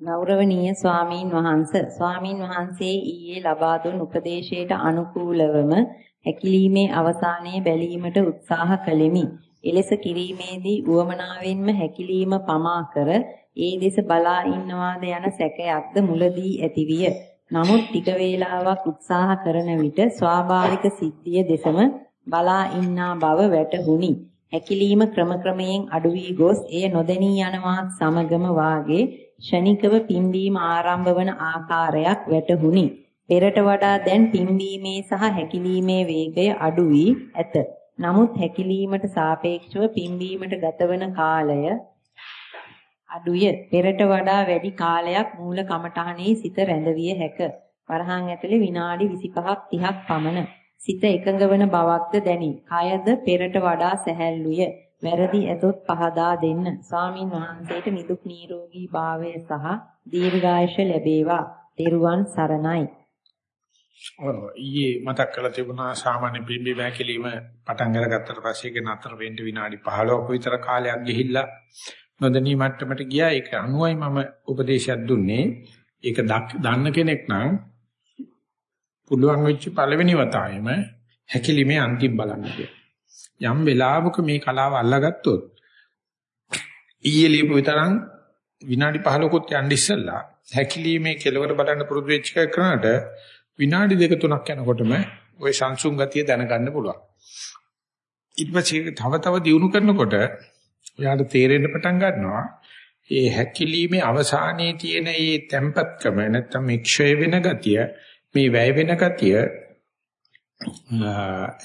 ගෞරවනීය ස්වාමීන් වහන්ස ස්වාමීන් වහන්සේ ඊයේ ලබා දුන් උපදේශයට අනුකූලවම හැකිලීමේ අවසානයේ බැලීමට උත්සාහ කළෙමි. එලෙස කිරීමේදී උවමනාවෙන්ම හැකිලීම පමා කර ඒ දෙස බලා ඉන්නවාද යන සැකයක්ද මුලදී ඇතිවිය. නමුත් ටික වේලාවක් උත්සාහ කරන විට ස්වාභාවික සිද්ධිය දෙසම බලා ඉන්නා බව වැටහුණි. හැකිලීම ක්‍රමක්‍රමයෙන් අඩු වී ගොස් එය නොදැනී යනවත් සමගම වාගේ ෂණිකව පිම්බීම ආරම්භ වන ආකාරයක් වැටහුණි. පෙරට වඩා දැන් පිම්බීමේ සහ හැකිලීමේ වේගය අඩු වී ඇත. නමුත් හැකිලීමට සාපේක්ෂව පිම්බීමට ගතවන කාලය අඩුය. පෙරට වඩා වැඩි කාලයක් මූල කමඨහනේ සිත රැඳවිය හැක. වරහන් ඇතුලේ විනාඩි 25ක් 30ක් පමණ සිත එකඟ වන බවක්ද දැනේ. කයද පෙරට වඩා සැහැල්ලුය. වැරදි ඇතොත් පහදා දෙන්න. ස්වාමින් වහන්සේට නිදුක් නිරෝගී භාවය සහ දීර්ඝායුෂ ලැබේවා. ත්වන් සරණයි. ඔව් ඊයේ මතක් කරලා තිබුණා සාමාන්‍ය බිම්බි වැකිලිම පටන් අරගත්තට පස්සේ ඒක නතර වෙන්න විනාඩි 15ක විතර කාලයක් ගිහිල්ලා නොදැනී මට්ටමට ගියා. ඒක අනුවයි මම උපදේශයක් දුන්නේ. ඒක දන්න කෙනෙක් නම් පුළුවන් වෙච්ච පළවෙනි වතාවෙම හැකිලිමේ අන්තිම බලන්න යම් වෙලාවක මේ කලාව අල්ලාගත්තොත් ඊයේ ලියපු විතරක් විනාඩි 15කුත් යන්න ඉස්සෙල්ලා හැකිලිමේ කෙලවර බලන්න පුරුදු වෙච්ච එකනට විනාඩි දෙක තුනක් යනකොටම ওই සංසුන් ගතිය දැනගන්න පුළුවන්. ඊට පස්සේ තව තව දියුණු කරනකොට ඔයාට තේරෙන්න පටන් ගන්නවා ඒ හැකිලීමේ අවසානයේ තියෙන මේ tempatකම නැත්තම් මේ ක්ෂය වෙන ගතිය මේ වැය වෙන ගතිය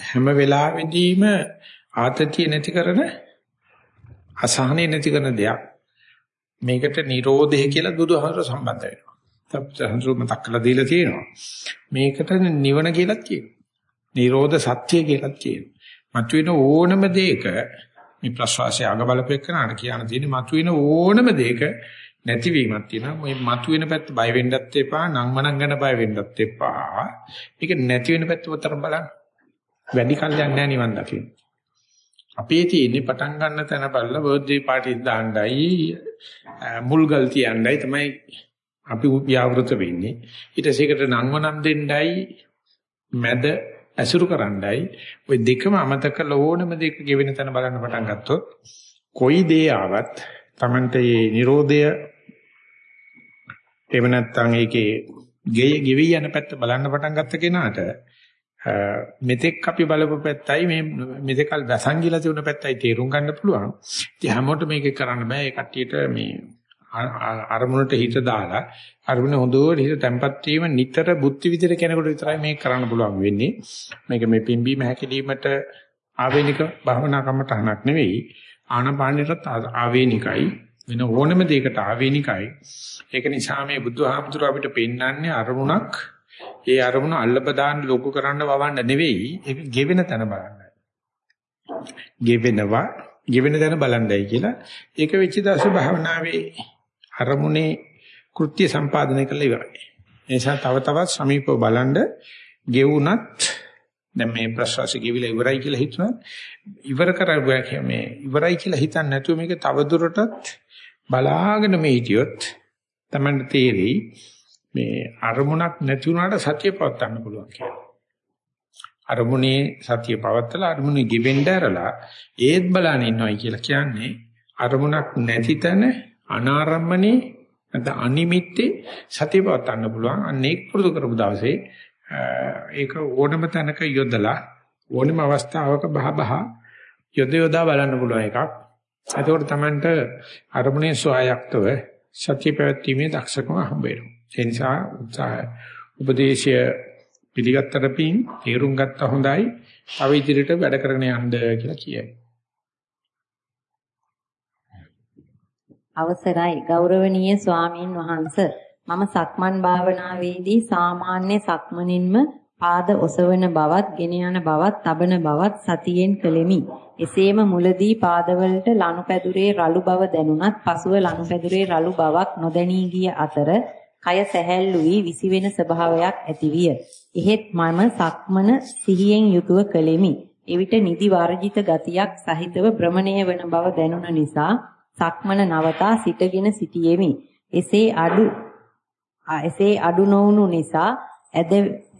හැම වෙලාවෙදීම ආතතිය නැති කරන අසහනෙ නැති කරන දෙයක් මේකට නිරෝධය කියලා බුදුහාමර සම්බන්ධ වෙනවා. තප්පහන්සු මතක් කරලා දීලා තියෙනවා. මේකට නිවන කියලා කියනවා. නිරෝධ සත්‍ය කියලා කියනවා. මතුවෙන ඕනම දෙයක මේ ප්‍රසවාසය අග බලපෙන්නාට කියන තියෙන්නේ මතුවෙන ඕනම දෙයක නැතිවීමක් තියෙනවා. මේ මතුවෙන පැත්ත බය වෙන්නත් එපා, නංවනං ගැන බය වෙන්නත් එපා. මේක නැති වෙන පැත්ත උතර බලන්න. වැඩි කල් යන්නේ නැහැ නිවන් දකින්න. අපේ තියෙන්නේ පටන් ගන්න තැන බලලා බර්ත්ඩේ පාටි දාන්නයි මුල්ගල් තියන්නයි තමයි අපි ව්‍යවෘත වෙන්නේ. ඊට පස්සේකට නංවනම් දෙන්නයි මැද ඇසුරු කරන්නයි ওই දෙකම අමතක කළ ඕනම දෙයක ගෙවෙන තැන බලන්න පටන් ගත්තොත් කොයි දේ ආවත් Tamante මේ Nirodha එහෙම නැත්නම් ඒකේ ගෙය ගෙවි යන පැත්ත බලන්න පටන් ගත්ත කෙනාට මෙතෙක් අපි බලපු පැත්තයි මේ මෙතෙකල් වැසංගිලා තිබුණ පැත්තයි තේරුම් ගන්න පුළුවන්. ඉතින් හැමෝටම මේක කරන්න බෑ. ඒ කට්ටියට මේ අරමුණට හිත දාලා අරමුණ හොඳට හිත තැම්පත් වීම නිතර බුද්ධි විදිහට කෙනෙකුට විතරයි මේක කරන්න පුළුවන් වෙන්නේ. මේක මේ පිම්බීම හැකිලීමට ආවේනික භවනා කමටහනක් නෙවෙයි. ආනපානෙට ආවේනිකයි. වෙන ඕනම දෙයකට ආවේනිකයි. ඒක නිසා මේ බුදුහාමුදුර අපිට පෙන්වන්නේ අරමුණක් ඒ අරමුණ අල්ලබදාන්න ලොකු කරන්න වවන්න නෙවෙයි ඒක ගෙවෙන තැන බලන්නයි. ගෙවෙනවා ගෙවෙන තැන බලන්නයි කියලා ඒක වෙච්ච දවසේ භාවනාවේ අරමුණේ කෘත්‍ය සම්පාදනය කළා ඉවරයි. ඒ නිසා තව තවත් සමීපව බලන්න ගෙවුනත් දැන් මේ ප්‍රශ්වාසය ගෙවිලා ඉවරයි කියලා හිතුණා ඉවර කරගුවා මේ ඉවරයි කියලා හිතන්නේ නැතුව මේක තව දුරටත් බලාගෙන මේ හිටියොත් තමයි තේරෙයි මේ අරමුණක් නැති වුණාට සතිය පවත්වන්න පුළුවන් කියලා. අරමුණේ සතිය පවත්තලා අරමුණේ ගෙවෙන්න ඇරලා ඒත් බලන්න ඉන්නවයි කියලා කියන්නේ අරමුණක් නැති තැන අනාරම්මනේ නැත්නම් අනිමිත්තේ සතිය පවත්වන්න පුළුවන්. අන්න ඒක පුරුදු කරපු දවසේ ඒක ඕනම තැනක යොදලා ඕනම අවස්ථාවක බහ බහ යොද යොදා බලන්න පුළුවන් එකක්. එතකොට Tamanට අරමුණේ සොයායක්තව සත්‍ය පැවැත්ීමේ දක්ෂකම හම්බ වෙනවා. ඒ නිසා උත්සාහ උපදේශය පිළිගත්තට පින් තේරුම් ගත්ත හොඳයි. තව ඉදිරියට වැඩ කරගෙන යන්න කියලා කියයි. අවසරයි ගෞරවනීය ස්වාමින් වහන්සේ මම සක්මන් භාවනාවේදී සාමාන්‍ය සක්මනින්ම පාද ඔසවන බවත්, ගෙන යන බවත්, තබන බවත් සතියෙන් කෙලෙමි. එසේම මුලදී පාදවලට ලනුපැදුරේ රළු බව දැනුණත් පසුව ලනුපැදුරේ රළු බවක් නොදැනී ගිය අතර කය සැහැල්ලු වී විසිවෙන ස්වභාවයක් ඇතිවිය. එහෙත් මම සක්මන සිහියෙන් යුතුව කළෙමි. එවිට නිදි වර්ජිත ගතියක් සහිතව භ්‍රමණය වන බව දැනුණ නිසා සක්මන නවතා සිටගෙන සිටියෙමි. එසේ අඩු එසේ අඩු නොවුණු නිසා ඇද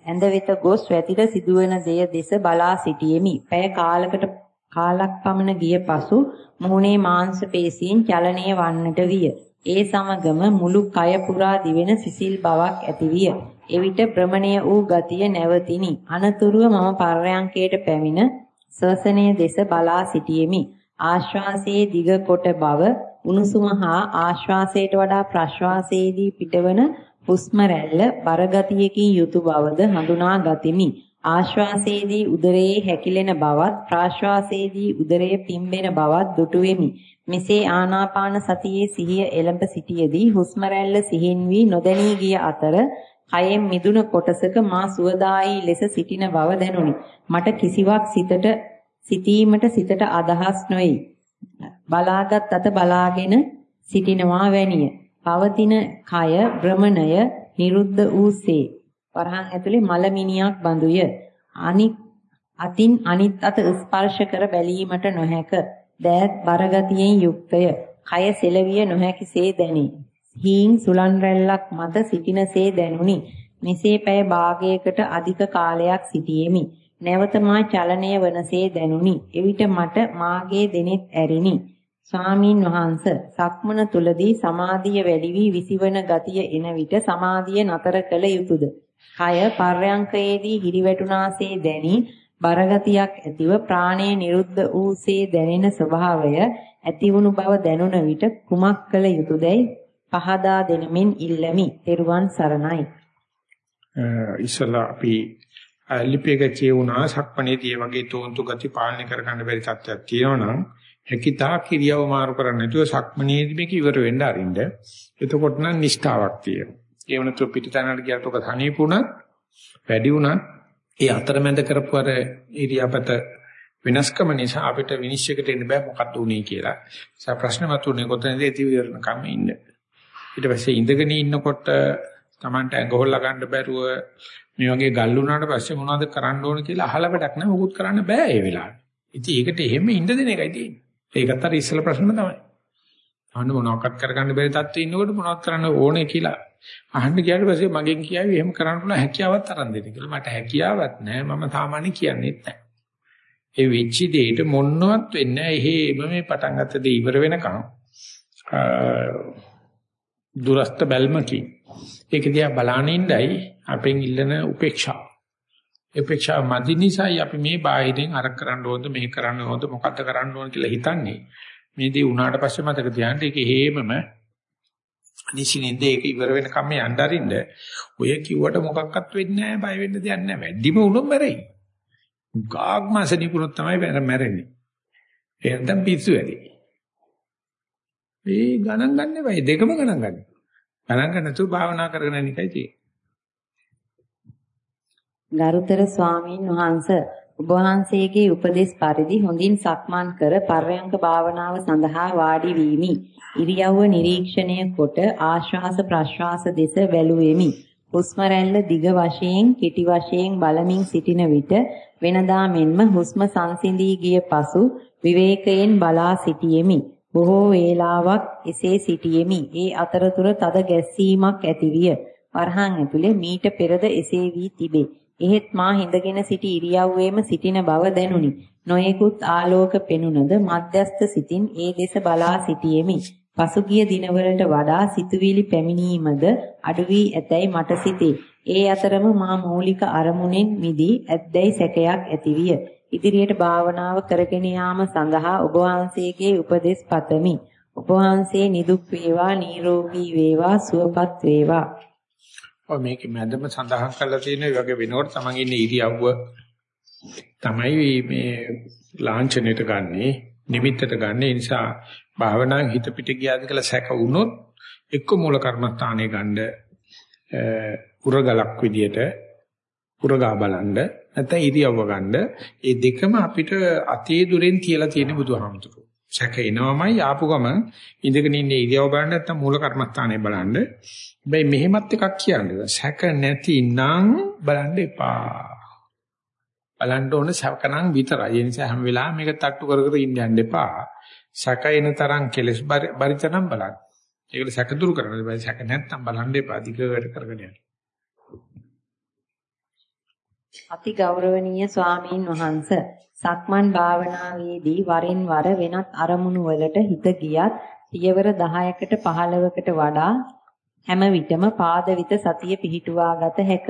ඇඳ වෙත ගොස් වැතිර සිදුවන දෙය දෙස බලා සිටියෙමි. පැය කාලකට කාලක් පමණ ගිය පසු මුහුණේ මාංශ පේශීන් චලනය වන්නට විය. ඒ සමගම මුළු කය පුරා දිවෙන සිසිල් බවක් ඇතිවිය. එවිට ප්‍රමණය වූ ගතිය නැවතිනි. අනතුරුව මම පර්යංකයට පැමිණ ශ්වසනය දෙස බලා සිටියෙමි. ආශ්වාසයේ දිග කොට බව උණුසුම හා ආශ්වාසයට වඩා ප්‍රශ්වාසයේදී පිටවන හුස්ම රැල්ල බරගතියකින් යුතු බවද හඳුනා ගතිමි. ආශ්වාසයේදී උදරයේ හැකිලෙන බවත් ප්‍රාශ්වාසයේදී උදරයේ පිම්බෙන බවත් දුටු වෙමි. මෙසේ ආනාපාන සතියේ සිහිය එළඹ සිටියේදී හුස්ම රැල්ල සිහින් වී නොදැනී ගිය අතර කයෙන් මිදුන කොටසක මා සුවදායි ලෙස සිටින බව දැනුනි. මට කිසිවක් සිතට සිටීමට සිතට අදහස් නොයි. බලාගත් අත බලාගෙන සිටිනවා වැනිය. පවතින කය භ්‍රමණය නිරුද්ධ වූසේ. වරහන් ඇතුලේ මලමිනියක් බඳුය. අනික් අතින් අනිත් අත ස්පර්ශ කර බැලීමට නොහැක. දෑත් බරගතියෙන් යුක්තය. කය සෙලවිය නොහැකිසේ දැනේ. හීන් සුලන් රැල්ලක් මත සිටිනසේ දැනුනි. මෙසේ පැය භාගයකට අධික කාලයක් සිටියෙමි. නැවත මා චලනය වනසේ දැනුනි එවිට මට මාගේ දෙනෙත් ඇරිනි ස්වාමීන් වහන්ස සක්මන තුලදී සමාධිය වැඩි වී විසිවන ගතිය එන විට සමාධිය නතර කළ යුතුයද? කය පර්යංකයේදී හිරිවැටුනාසේ දැනි බරගතියක් ඇතිව ප්‍රාණය නිරුද්ධ වූසේ දැනෙන ස්වභාවය ඇතිවුණු බව දැනුන විට කුමක් කළ යුතුයදයි පහදා දෙනමින් ඉල්ලමි. ත්වන් සරණයි. ඉස්සලා අපි ලිපියක කියුණා සක්මණේදී වගේ තෝන්තු ගති පාලනය කරගන්න බැරි තත්ත්වයක් තියෙනවා නම් හැකිතා කිරියව මාරු කරන්නේ නැතුව සක්මනේදී මේක ඉවර වෙන්න අරින්න. එතකොට නම් නිෂ්ඨාවක් තියෙනවා. ඒ වුණත් පිටිතනකට ගියත් ඔක තනියුණත් වැඩි වුණත් ඒ අතරමැද කරපු අර ඉරියාපත වෙනස්කම නිසා අපිට විනිශ්චයකට එන්න බෑ මොකක්ද උනේ කියලා. ඒ ප්‍රශ්න මතුනේ කොතනද ඉතිවිරණ කම ඉන්න. ඊට පස්සේ ඉඳගෙන ඉන්නකොට Tamanට ඇඟ හොල්ලා ගන්න බැරුව මේ වගේ ගල් වුණාට පස්සේ මොනවද කරන්න ඕන කියලා අහලා වැඩක් නැහැ. මොකුත් කරන්න බෑ ඒ වෙලාවේ. ඉතින් ඒකට එහෙම ඉන්න දෙන එකයි තියෙන්නේ. ඒකත් අර ඉස්සල ප්‍රශ්න තමයි. අහන්න මොනවක්වත් කරගන්න බැරි තත්ත්වෙ ඉන්නකොට මොනවද කරන්න ඕනේ කියලා. අහන්න ගියාට පස්සේ මගෙන් කියාවි එහෙම කරන්න පුළුවන් හැකියාවක් තරම් දෙන්න කියලා. මට හැකියාවක් නැහැ. මම සාමාන්‍ය කියන්නේත් නැහැ. ඒ වෙච්ච දෙයට මොනවත් වෙන්නේ නැහැ. එහෙම මේ පටන් ගත්ත දේ ඉවර වෙනකන් දුරස්ත බැල්මකින් ඒක දිහා බලාන ඉඳයි අපෙන් ඉල්ලන උපේක්ෂාව. උපේක්ෂාව මදි නිසායි අපි මේ බාහිරින් අර කරන්න ඕනද මේ කරන්න ඕනද මොකද්ද කරන්න ඕන කියලා හිතන්නේ. මේ දේ උනාට පස්සේ මතක තියාගන්න ඒක හේමම නිසින්ද ඒක ඉවර වෙනකම් යන්න අරින්න ඔය කිව්වට මොකක්වත් වෙන්නේ නැහැ බය වෙන්න දෙයක් නැහැ. වැඩිම උනොත් මැරෙයි. ගාග්මාස නිකුණොත් තමයි මැරෙන්නේ. එහෙනම් පිස්සු වැඩි. මේ ගණන් ගන්න එපා. දෙකම ගණන් ගන්න. ගණන් ගන්න තු භාවනා කරගෙන යන එකයි තියෙන්නේ ගරුතර ස්වාමීන් වහන්සේ ඔබ වහන්සේගේ උපදේශ පරිදි හොඳින් සක්මන් කර පර්යංක භාවනාව සඳහා වාඩි වීමි. ඉරියව්ව නිරීක්ෂණය කොට ආශ්වාස ප්‍රශ්වාස දෙස බැලුවෙමි. හුස්ම රැල්ල දිග වශයෙන් කෙටි වශයෙන් බලමින් සිටින විට වෙනදා මෙන්ම හුස්ම සංසිඳී ගිය පසු විවේකයෙන් බලා සිටියෙමි. බොහෝ වේලාවක් එසේ සිටියෙමි. ඒ අතරතුර තද ගැස්සීමක් ඇතිවිය. වරහන් ඇතුලේ මීට පෙරද එසේ වී තිබේ. එහෙත් මා හිඳගෙන සිටි ඉරියව්වේම සිටින බව දැනුනි. නොයෙකුත් ආලෝක පෙනුනද මධ්‍යස්ත සිතින් ඒ දෙස බලා සිටියෙමි. පසුගිය දිනවලට වඩා සිතුවිලි පැමිණීමද අඩු වී ඇතැයි මට සිතේ. ඒ අතරම මා මූලික අරමුණෙන් මිදී ඇද්දැයි සැකයක් ඇතිවිය. ඉදිරියට භාවනාව කරගෙන යාම සඳහා ඔබ වහන්සේගේ උපදෙස් පතමි. ඔබ වහන්සේ නිදුක් වේවා නිරෝගී වේවා සුවපත් වේවා ඔය මේකේ මැදම සඳහන් කරලා තියෙන වගේ වෙනකොට තමන් ඉන්නේ ඉරියව්ව තමයි මේ ලාංඡනයට ගන්නෙ නිමිත්තට ගන්න. ඒ නිසා භාවනාවෙන් හිත පිට ගියාද කියලා සැක වුණොත් එක්ක මූල කර්මස්ථානය ගන්න උරගලක් විදියට උරගා බලන්න නැත්නම් ඉරියව්ව ගන්න. ඒ දෙකම අපිට අතේ දුරෙන් කියලා තියෙන බුදුහාමුදුරුවෝ. සැක එනවමයි ආපු ගමන් ඉඳගෙන ඉන්නේ ඉරියව්ව බලන්න නැත්නම් මූල කර්මස්ථානය බලන්න. හැබැයි මෙහෙමත් එකක් කියන්නේ සැක නැතිනම් බලන්න එපා. බලන්න ඕන සැකනම් විතරයි. ඒ නිසා හැම වෙලාවෙම මේක තට්ටු කර කර ඉන්න යන්න එපා. සැක එන තරම් කෙලස් බරිතනම් බලන්න. ඒකට සැක දුරු කරන්න බෑ. සැක නැත්තම් බලන්න එපා. දිගට කරගෙන යන්න. අති ගෞරවනීය ස්වාමීන් වහන්ස සක්මන් භාවනාවේදී වරින් වර වෙනත් අරමුණු වලට හිත ගියත් පියවර 10කට 15කට වඩා හැම විටම පාද විත සතිය පිහිටුවා ගත හැක.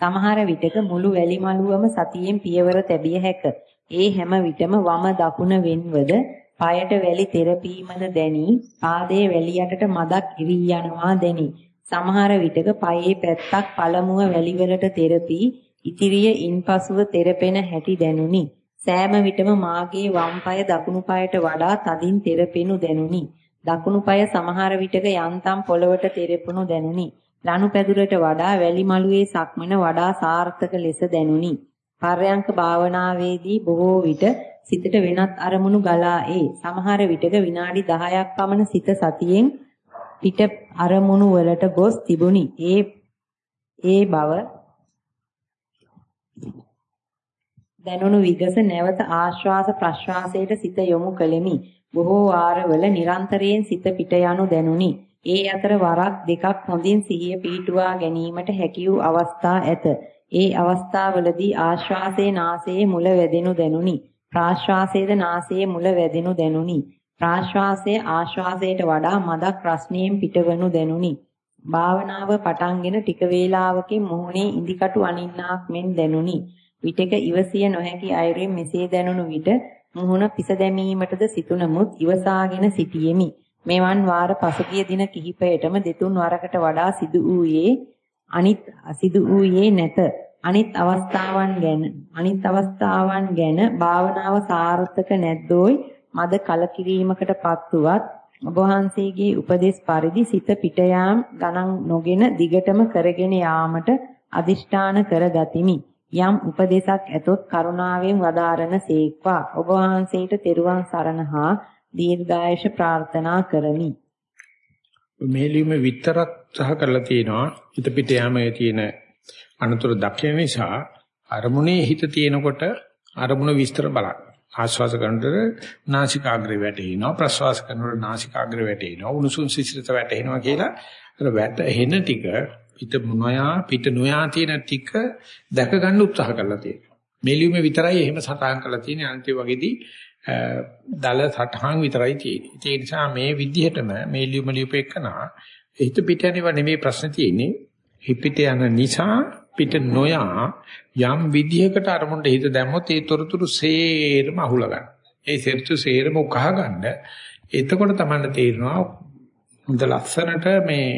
සමහර විටක මුළු වැලි මළුවම සතියෙන් පියවර තැබිය හැක. ඒ හැම විටම වම දකුණ වෙන්වද පායට වැලි තෙරපීමද දැනි පාදයේ වැලි යටට මදක් ඉවි යනවා දැනි. සමහර විටක පයේ පැත්තක් පළමුව වැලි වලට තෙරපී ඉතිරිය ඉන්පසුව තෙරපෙන හැටි දැනුනි. සෑම විටම මාගේ වම් පාය දකුණු පායට වඩා තදින් තෙරපෙනු දැනුනි. දකුණු පාය සමහර විටක යන්තම් පොළවට තෙරපුණු දැනුනි. ලනුපැදුරට වඩා වැලි මළුවේ සක්මන වඩා සාර්ථක ලෙස දැනුනි. පර්යංක භාවනාවේදී බොහෝ විට සිතට වෙනත් අරමුණු ගලා ඒ. සමහර විටක විනාඩි 10ක් පමණ සිත සතියෙන් පිට අරමුණු වලට ගොස් තිබුණි. ඒ ඒ බව දැනුණු විගස නැවත ආශ්වාස ප්‍රශ්වාසයට සිත යොමු කළෙමි. බොහෝ වාරවල නිරන්තරයෙන් සිත පිට යනු දැනුනි. ඒ අතර වරක් දෙකක් හොඳින් සිහිය පිහිටුවා ගැනීමට හැකි වූ අවස්ථා ඇත. ඒ අවස්ථාවලදී ආශ්වාසයේ නාසයේ මුල වැදෙනු දැනුනි. ප්‍රාශ්වාසයේද නාසයේ මුල වැදෙනු දැනුනි. ප්‍රාශ්වාසයේ ආශ්වාසයට වඩා මදක් රස්නියෙන් පිටවනු දැනුනි. භාවනාව පටන්ගෙන ටික වේලාවකින් මුහුණේ ඉදිකටු අනින්නාක් මෙන් දැනුනි. විටක ඉවසිය නොහැකි අයුරින් මෙසේ දැනුණු විට මුහුණ පිස දැමීමටද සිතුනමුත් ඉවසාගෙන සිටියෙමි. මෙවන් වාර පසුගිය දින කිහිපයටම දෙතුන් වරකට වඩා සිදු වූයේ අනිත් සිදු වූයේ නැත. අනිත් අවස්ථාවන් ගැන අනිත් අවස්ථාවන් ගැන භාවනාව සාර්ථක නැද්දෝයි මද කලකිරීමකටපත් වුවත් ඔබ වහන්සේගේ උපදේශ පරිදි සිත පිට යාම් ගණන් නොගෙන දිගටම කරගෙන යාමට අදිෂ්ඨාන කර ගතිමි. යම් උපදේශක් ඇතොත් කරුණාවෙන් වදාරන සේක්වා ඔබ වහන්සේට තෙරුවන් සරණ හා දීර්ඝායුෂ ප්‍රාර්ථනා කරමි. මේ ලියුම විතරක් සහ කරලා තියෙනවා හිත පිට යාමේ තියෙන අනතුරු දක්ෂ නිසා අරමුණේ හිත තියෙනකොට අරමුණ විස්තර බලන්න. ආශ්වාස කරනකොට නාසිකාග්‍රේ වැටෙනවා ප්‍රශ්වාස කරනකොට නාසිකාග්‍රේ වැටෙනවා උණුසුම් සිසිලත වැටෙනවා කියලා අර වැටෙන ටික පිට නොයා පිට නොයා තියෙන ටික දැක ගන්න උත්සාහ කරලා තියෙනවා. මේ ලියුමේ විතරයි එහෙම සටහන් කරලා තියෙන්නේ අන්තිම වගේදී දල සටහන් විතරයි තියෙන්නේ. ඒ නිසා මේ විදිහටම මේ ලියුම ලියුපෙකනා හිත පිට යනවා නෙමෙයි ප්‍රශ්න තියෙන්නේ. හිත යන නිසා පිට නොයා යම් විදිහකට අරමුණට හිත දැම්මොත් ඒ තොරතුරු සේරම අහුල ගන්න. ඒ සෙර්තු සේරම උකහා ගන්න. එතකොට තමයි තේරෙනවා හොඳ ලස්සනට මේ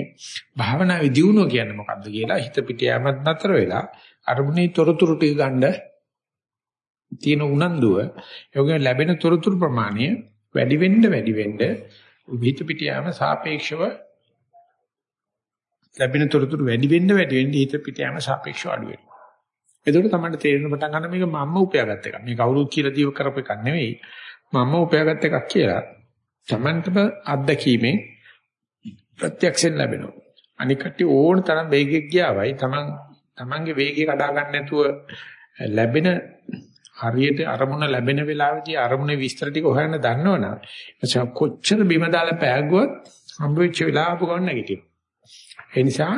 භාවනා විදියුණුව කියන්නේ මොකද්ද කියලා හිත පිට යෑමත් නතර වෙලා අරමුණේ තොරතුරු ටික ගන්න තියෙන උනන්දුව යෝගයෙන් ලැබෙන තොරතුරු ප්‍රමාණය වැඩි වෙන්න වැඩි වෙන්න හිත පිට යෑම සාපේක්ෂව ලැබෙන තොරතුරු වැඩි වෙන්න වැඩි වෙන්න හිත පිට යෑම සාපේක්ෂව අඩු වෙනවා. එතකොට තමයි තේරෙන පටන් ගන්න මේක මම්ම උපයාගත් එකක්. මේ කවුරුත් කියලා දීව කරපු එකක් නෙවෙයි. මම්ම උපයාගත් එකක් කියලා. Tamanටම අත්දැකීමෙන් ප්‍රත්‍යක්ෂයෙන් ලැබෙනවා. අනික කට්ටිය ඕන තරම් වේගෙක් ගියාවයි Taman Tamanගේ වේගය කඩා ගන්න නැතුව ලැබෙන හරියට අරමුණ ලැබෙන වෙලාවෙදී අරමුණේ විස්තර ටික හොයන්න දන්නවනම් එතකොට කොච්චර බිම දාලා පෑගුවත් හම්බ වෙච්ච වෙලාවක ගන්න නැගිටිනවා. ඒ නිසා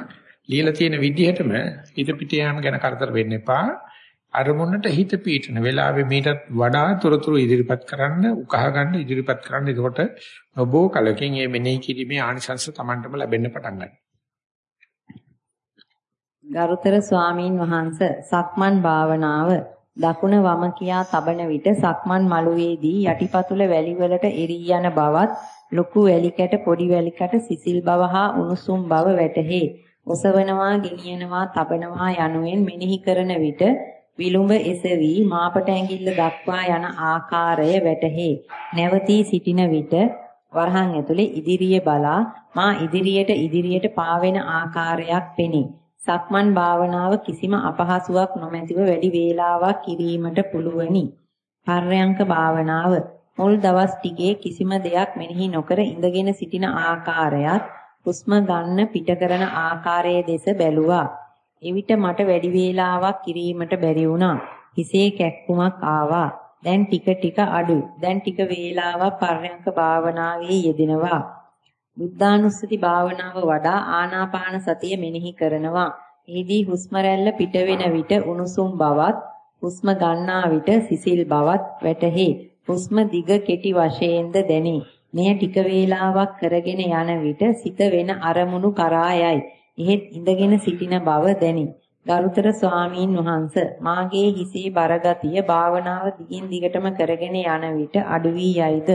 ලියලා තියෙන විදිහටම හිත පිට යාම ගැන කරදර වෙන්න එපා. අරමුණට හිත පීඨන වෙලාවේ මීටත් වඩා තොරතුරු ඉදිරිපත් කරන්න උකහා ගන්න ඉදිරිපත් කරන්න එතකොට ඔබෝ කලකින් මේ මෙනෙහි කිරීමේ ආනිසංස Tamanටම ලැබෙන්න පටන් ගන්නවා. ගරුතර ස්වාමීන් වහන්ස සක්මන් භාවනාව දකුණ වම කියා තබන විට සක්මන් මළුවේදී යටිපතුල වැලි වලට එරී යන බවත් ලොකු වැලි කැට පොඩි වැලි කැට සිසිල් බව හා උණුසුම් බව වැටහේ. ඔසවනවා, ගෙනියනවා, තබනවා යනුවෙන් මෙනෙහි කරන විට විලුඹ එසවි මාපට ඇඟිල්ල දක්වා යන ආකාරය වැටහේ. නැවතී සිටින විට වරහන් ඇතුලේ ඉදිරිය බලා මා ඉදිරියට ඉදිරියට පාවෙන ආකාරයක් පෙනේ. සක්මන් භාවනාව කිසිම අපහසුාවක් නොමැතිව වැඩි වේලාවක් කිරීමට පුළුවනි. පර්යංක භාවනාව මුල් දවස් ටිකේ කිසිම දෙයක් මෙනෙහි නොකර ඉඳගෙන සිටින ආකාරයත් හුස්ම ගන්න පිට කරන ආකාරයේ දෙස බැලුවා. එවිට මට වැඩි වේලාවක් කිරීමට බැරි වුණා. හිසේ කැක්කුමක් ආවා. දැන් ටික ටික අඩු. දැන් ටික වේලාවක් පර්යංක භාවනාවේ යෙදෙනවා. බුද්ධානුස්සති භාවනාව වඩා ආනාපාන සතිය මෙනෙහි කරනවා. එහිදී හුස්ම රැල්ල පිට වෙන විට උණුසුම් බවත්, හුස්ම ගන්නා විට සිසිල් බවත් වැටහි. හුස්ම දිග කෙටි වශයෙන්ද දැනේ. මෙය ටික වේලාවක් කරගෙන යන විට සිත වෙන අරමුණු කරා යයි. එහෙත් ඉඳගෙන සිටින බව දැනේ. ගරුතර ස්වාමීන් වහන්ස මාගේ හිසේ බරගතිය භාවනාව දිගින් දිගටම කරගෙන යන විට අඩු වී යයිද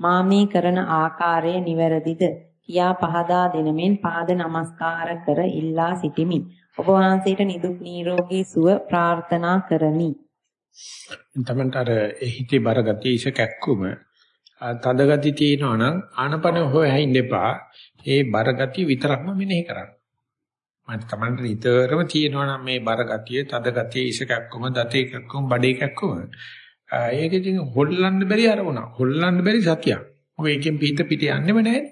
මා මේ කරන ආකාරය නිවැරදිද කියා පහදා දෙනමින් පාද නමස්කාර කර ඉල්ලා සිටිමි. ඔබ වහන්සේට නිදුක් නිරෝගී සුව ප්‍රාර්ථනා කරමි. තමන්ට අර හිතේ බර ගතිය ඉස කැක්කුම තද ගති තියෙනවා නම් ආනපන හොයහින් දෙපා ඒ බර ගතිය විතරක්ම මෙනෙහි කරන්න. මට තමන්ට නිතරම තියෙනවා නම් මේ බර ගතිය තද ගතිය ඉස කැක්කුම දතේ කැක්කුම බඩේ කැක්කුම ඒක ඉතින් හොල්ලන්න බැරි අරමුණක්. හොල්ලන්න බැරි සතියක්. ඔය එකෙන් පිට පිට යන්නෙම නැහැ.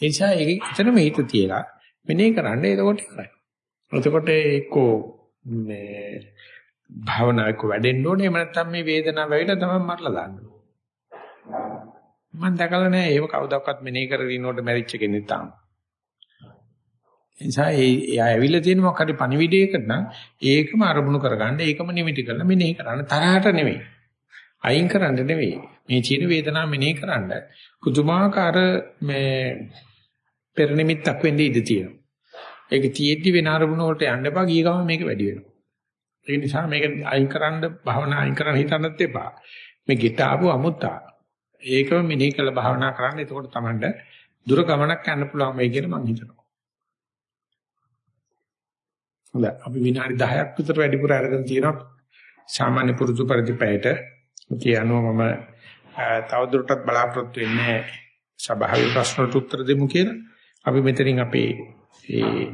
ඒ නිසා ඒක එතනම හිත තියලා මෙනේ කරන්න එතකොට කරයි. එතකොට ඒකෝ මේ භාවනාවක වැඩෙන්න ඕනේ. එහෙම නැත්නම් මේ වේදනාව වෙයිලා තමයි මරලා දාන්න. මම දැකලා නැහැ ඒව කවුදක්වත් මෙනේ කරගෙන ඉන්නකොට මැරිච්ච කෙනෙක් තාම. එනිසා ඒ එයා ඇවිල්ලා තියෙන මොකක් හරි පණිවිඩයකට නම් ඒකම අරමුණු කරගන්න ඒකම නිමිටි කරලා මෙනෙහි කරන්න තරහට නෙවෙයි. අයින් කරන්න නෙවෙයි. මේ චීන වේදනාව මෙනෙහි කරන්න කුතුමාකාර මේ පෙර නිමිත්තක් වෙන්නේ ඉඳී තියෙනවා. ඒක තියෙද්දි වෙන අරමුණ වලට යන්න එපා ගිය ගමන් මේක වැඩි වෙනවා. ඒ නිසා මේක අයින් කරන්න භවනා අයින් කරන්න හිතන්නත් එපා. මේ ගෙට ආපු අමුත්තා. ඒකම මෙනෙහි කරලා භවනා කරන්න එතකොට තමයි දුර ගමනක් යන්න පුළුවන් වෙයි කියලා මම හිතනවා. හොඳයි. අපි විනාඩි 10ක් විතර වැඩිපුර අරගෙන තියෙනවා. සාමාන්‍ය පුරුදු පරිදි පැයට. කියනවා මම තවදුරටත් බලාපොරොත්තු වෙන්නේ සභාවේ ප්‍රශ්නට උත්තර දෙමු කියලා. අපි මෙතනින් අපේ ඒ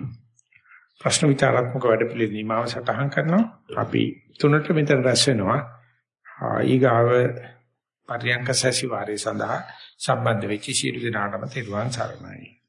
ප්‍රශ්න විචාරාත්මක වැඩපිළිවෙළ නිමාව සටහන් කරනවා. අපි තුනට මෙතන රැස් වෙනවා. ඊගාව පරියංක සැසිවාරයේ සඳහා සම්බන්ධ වෙච්ච සියලු දෙනාටම තෙරුවන් සරණයි.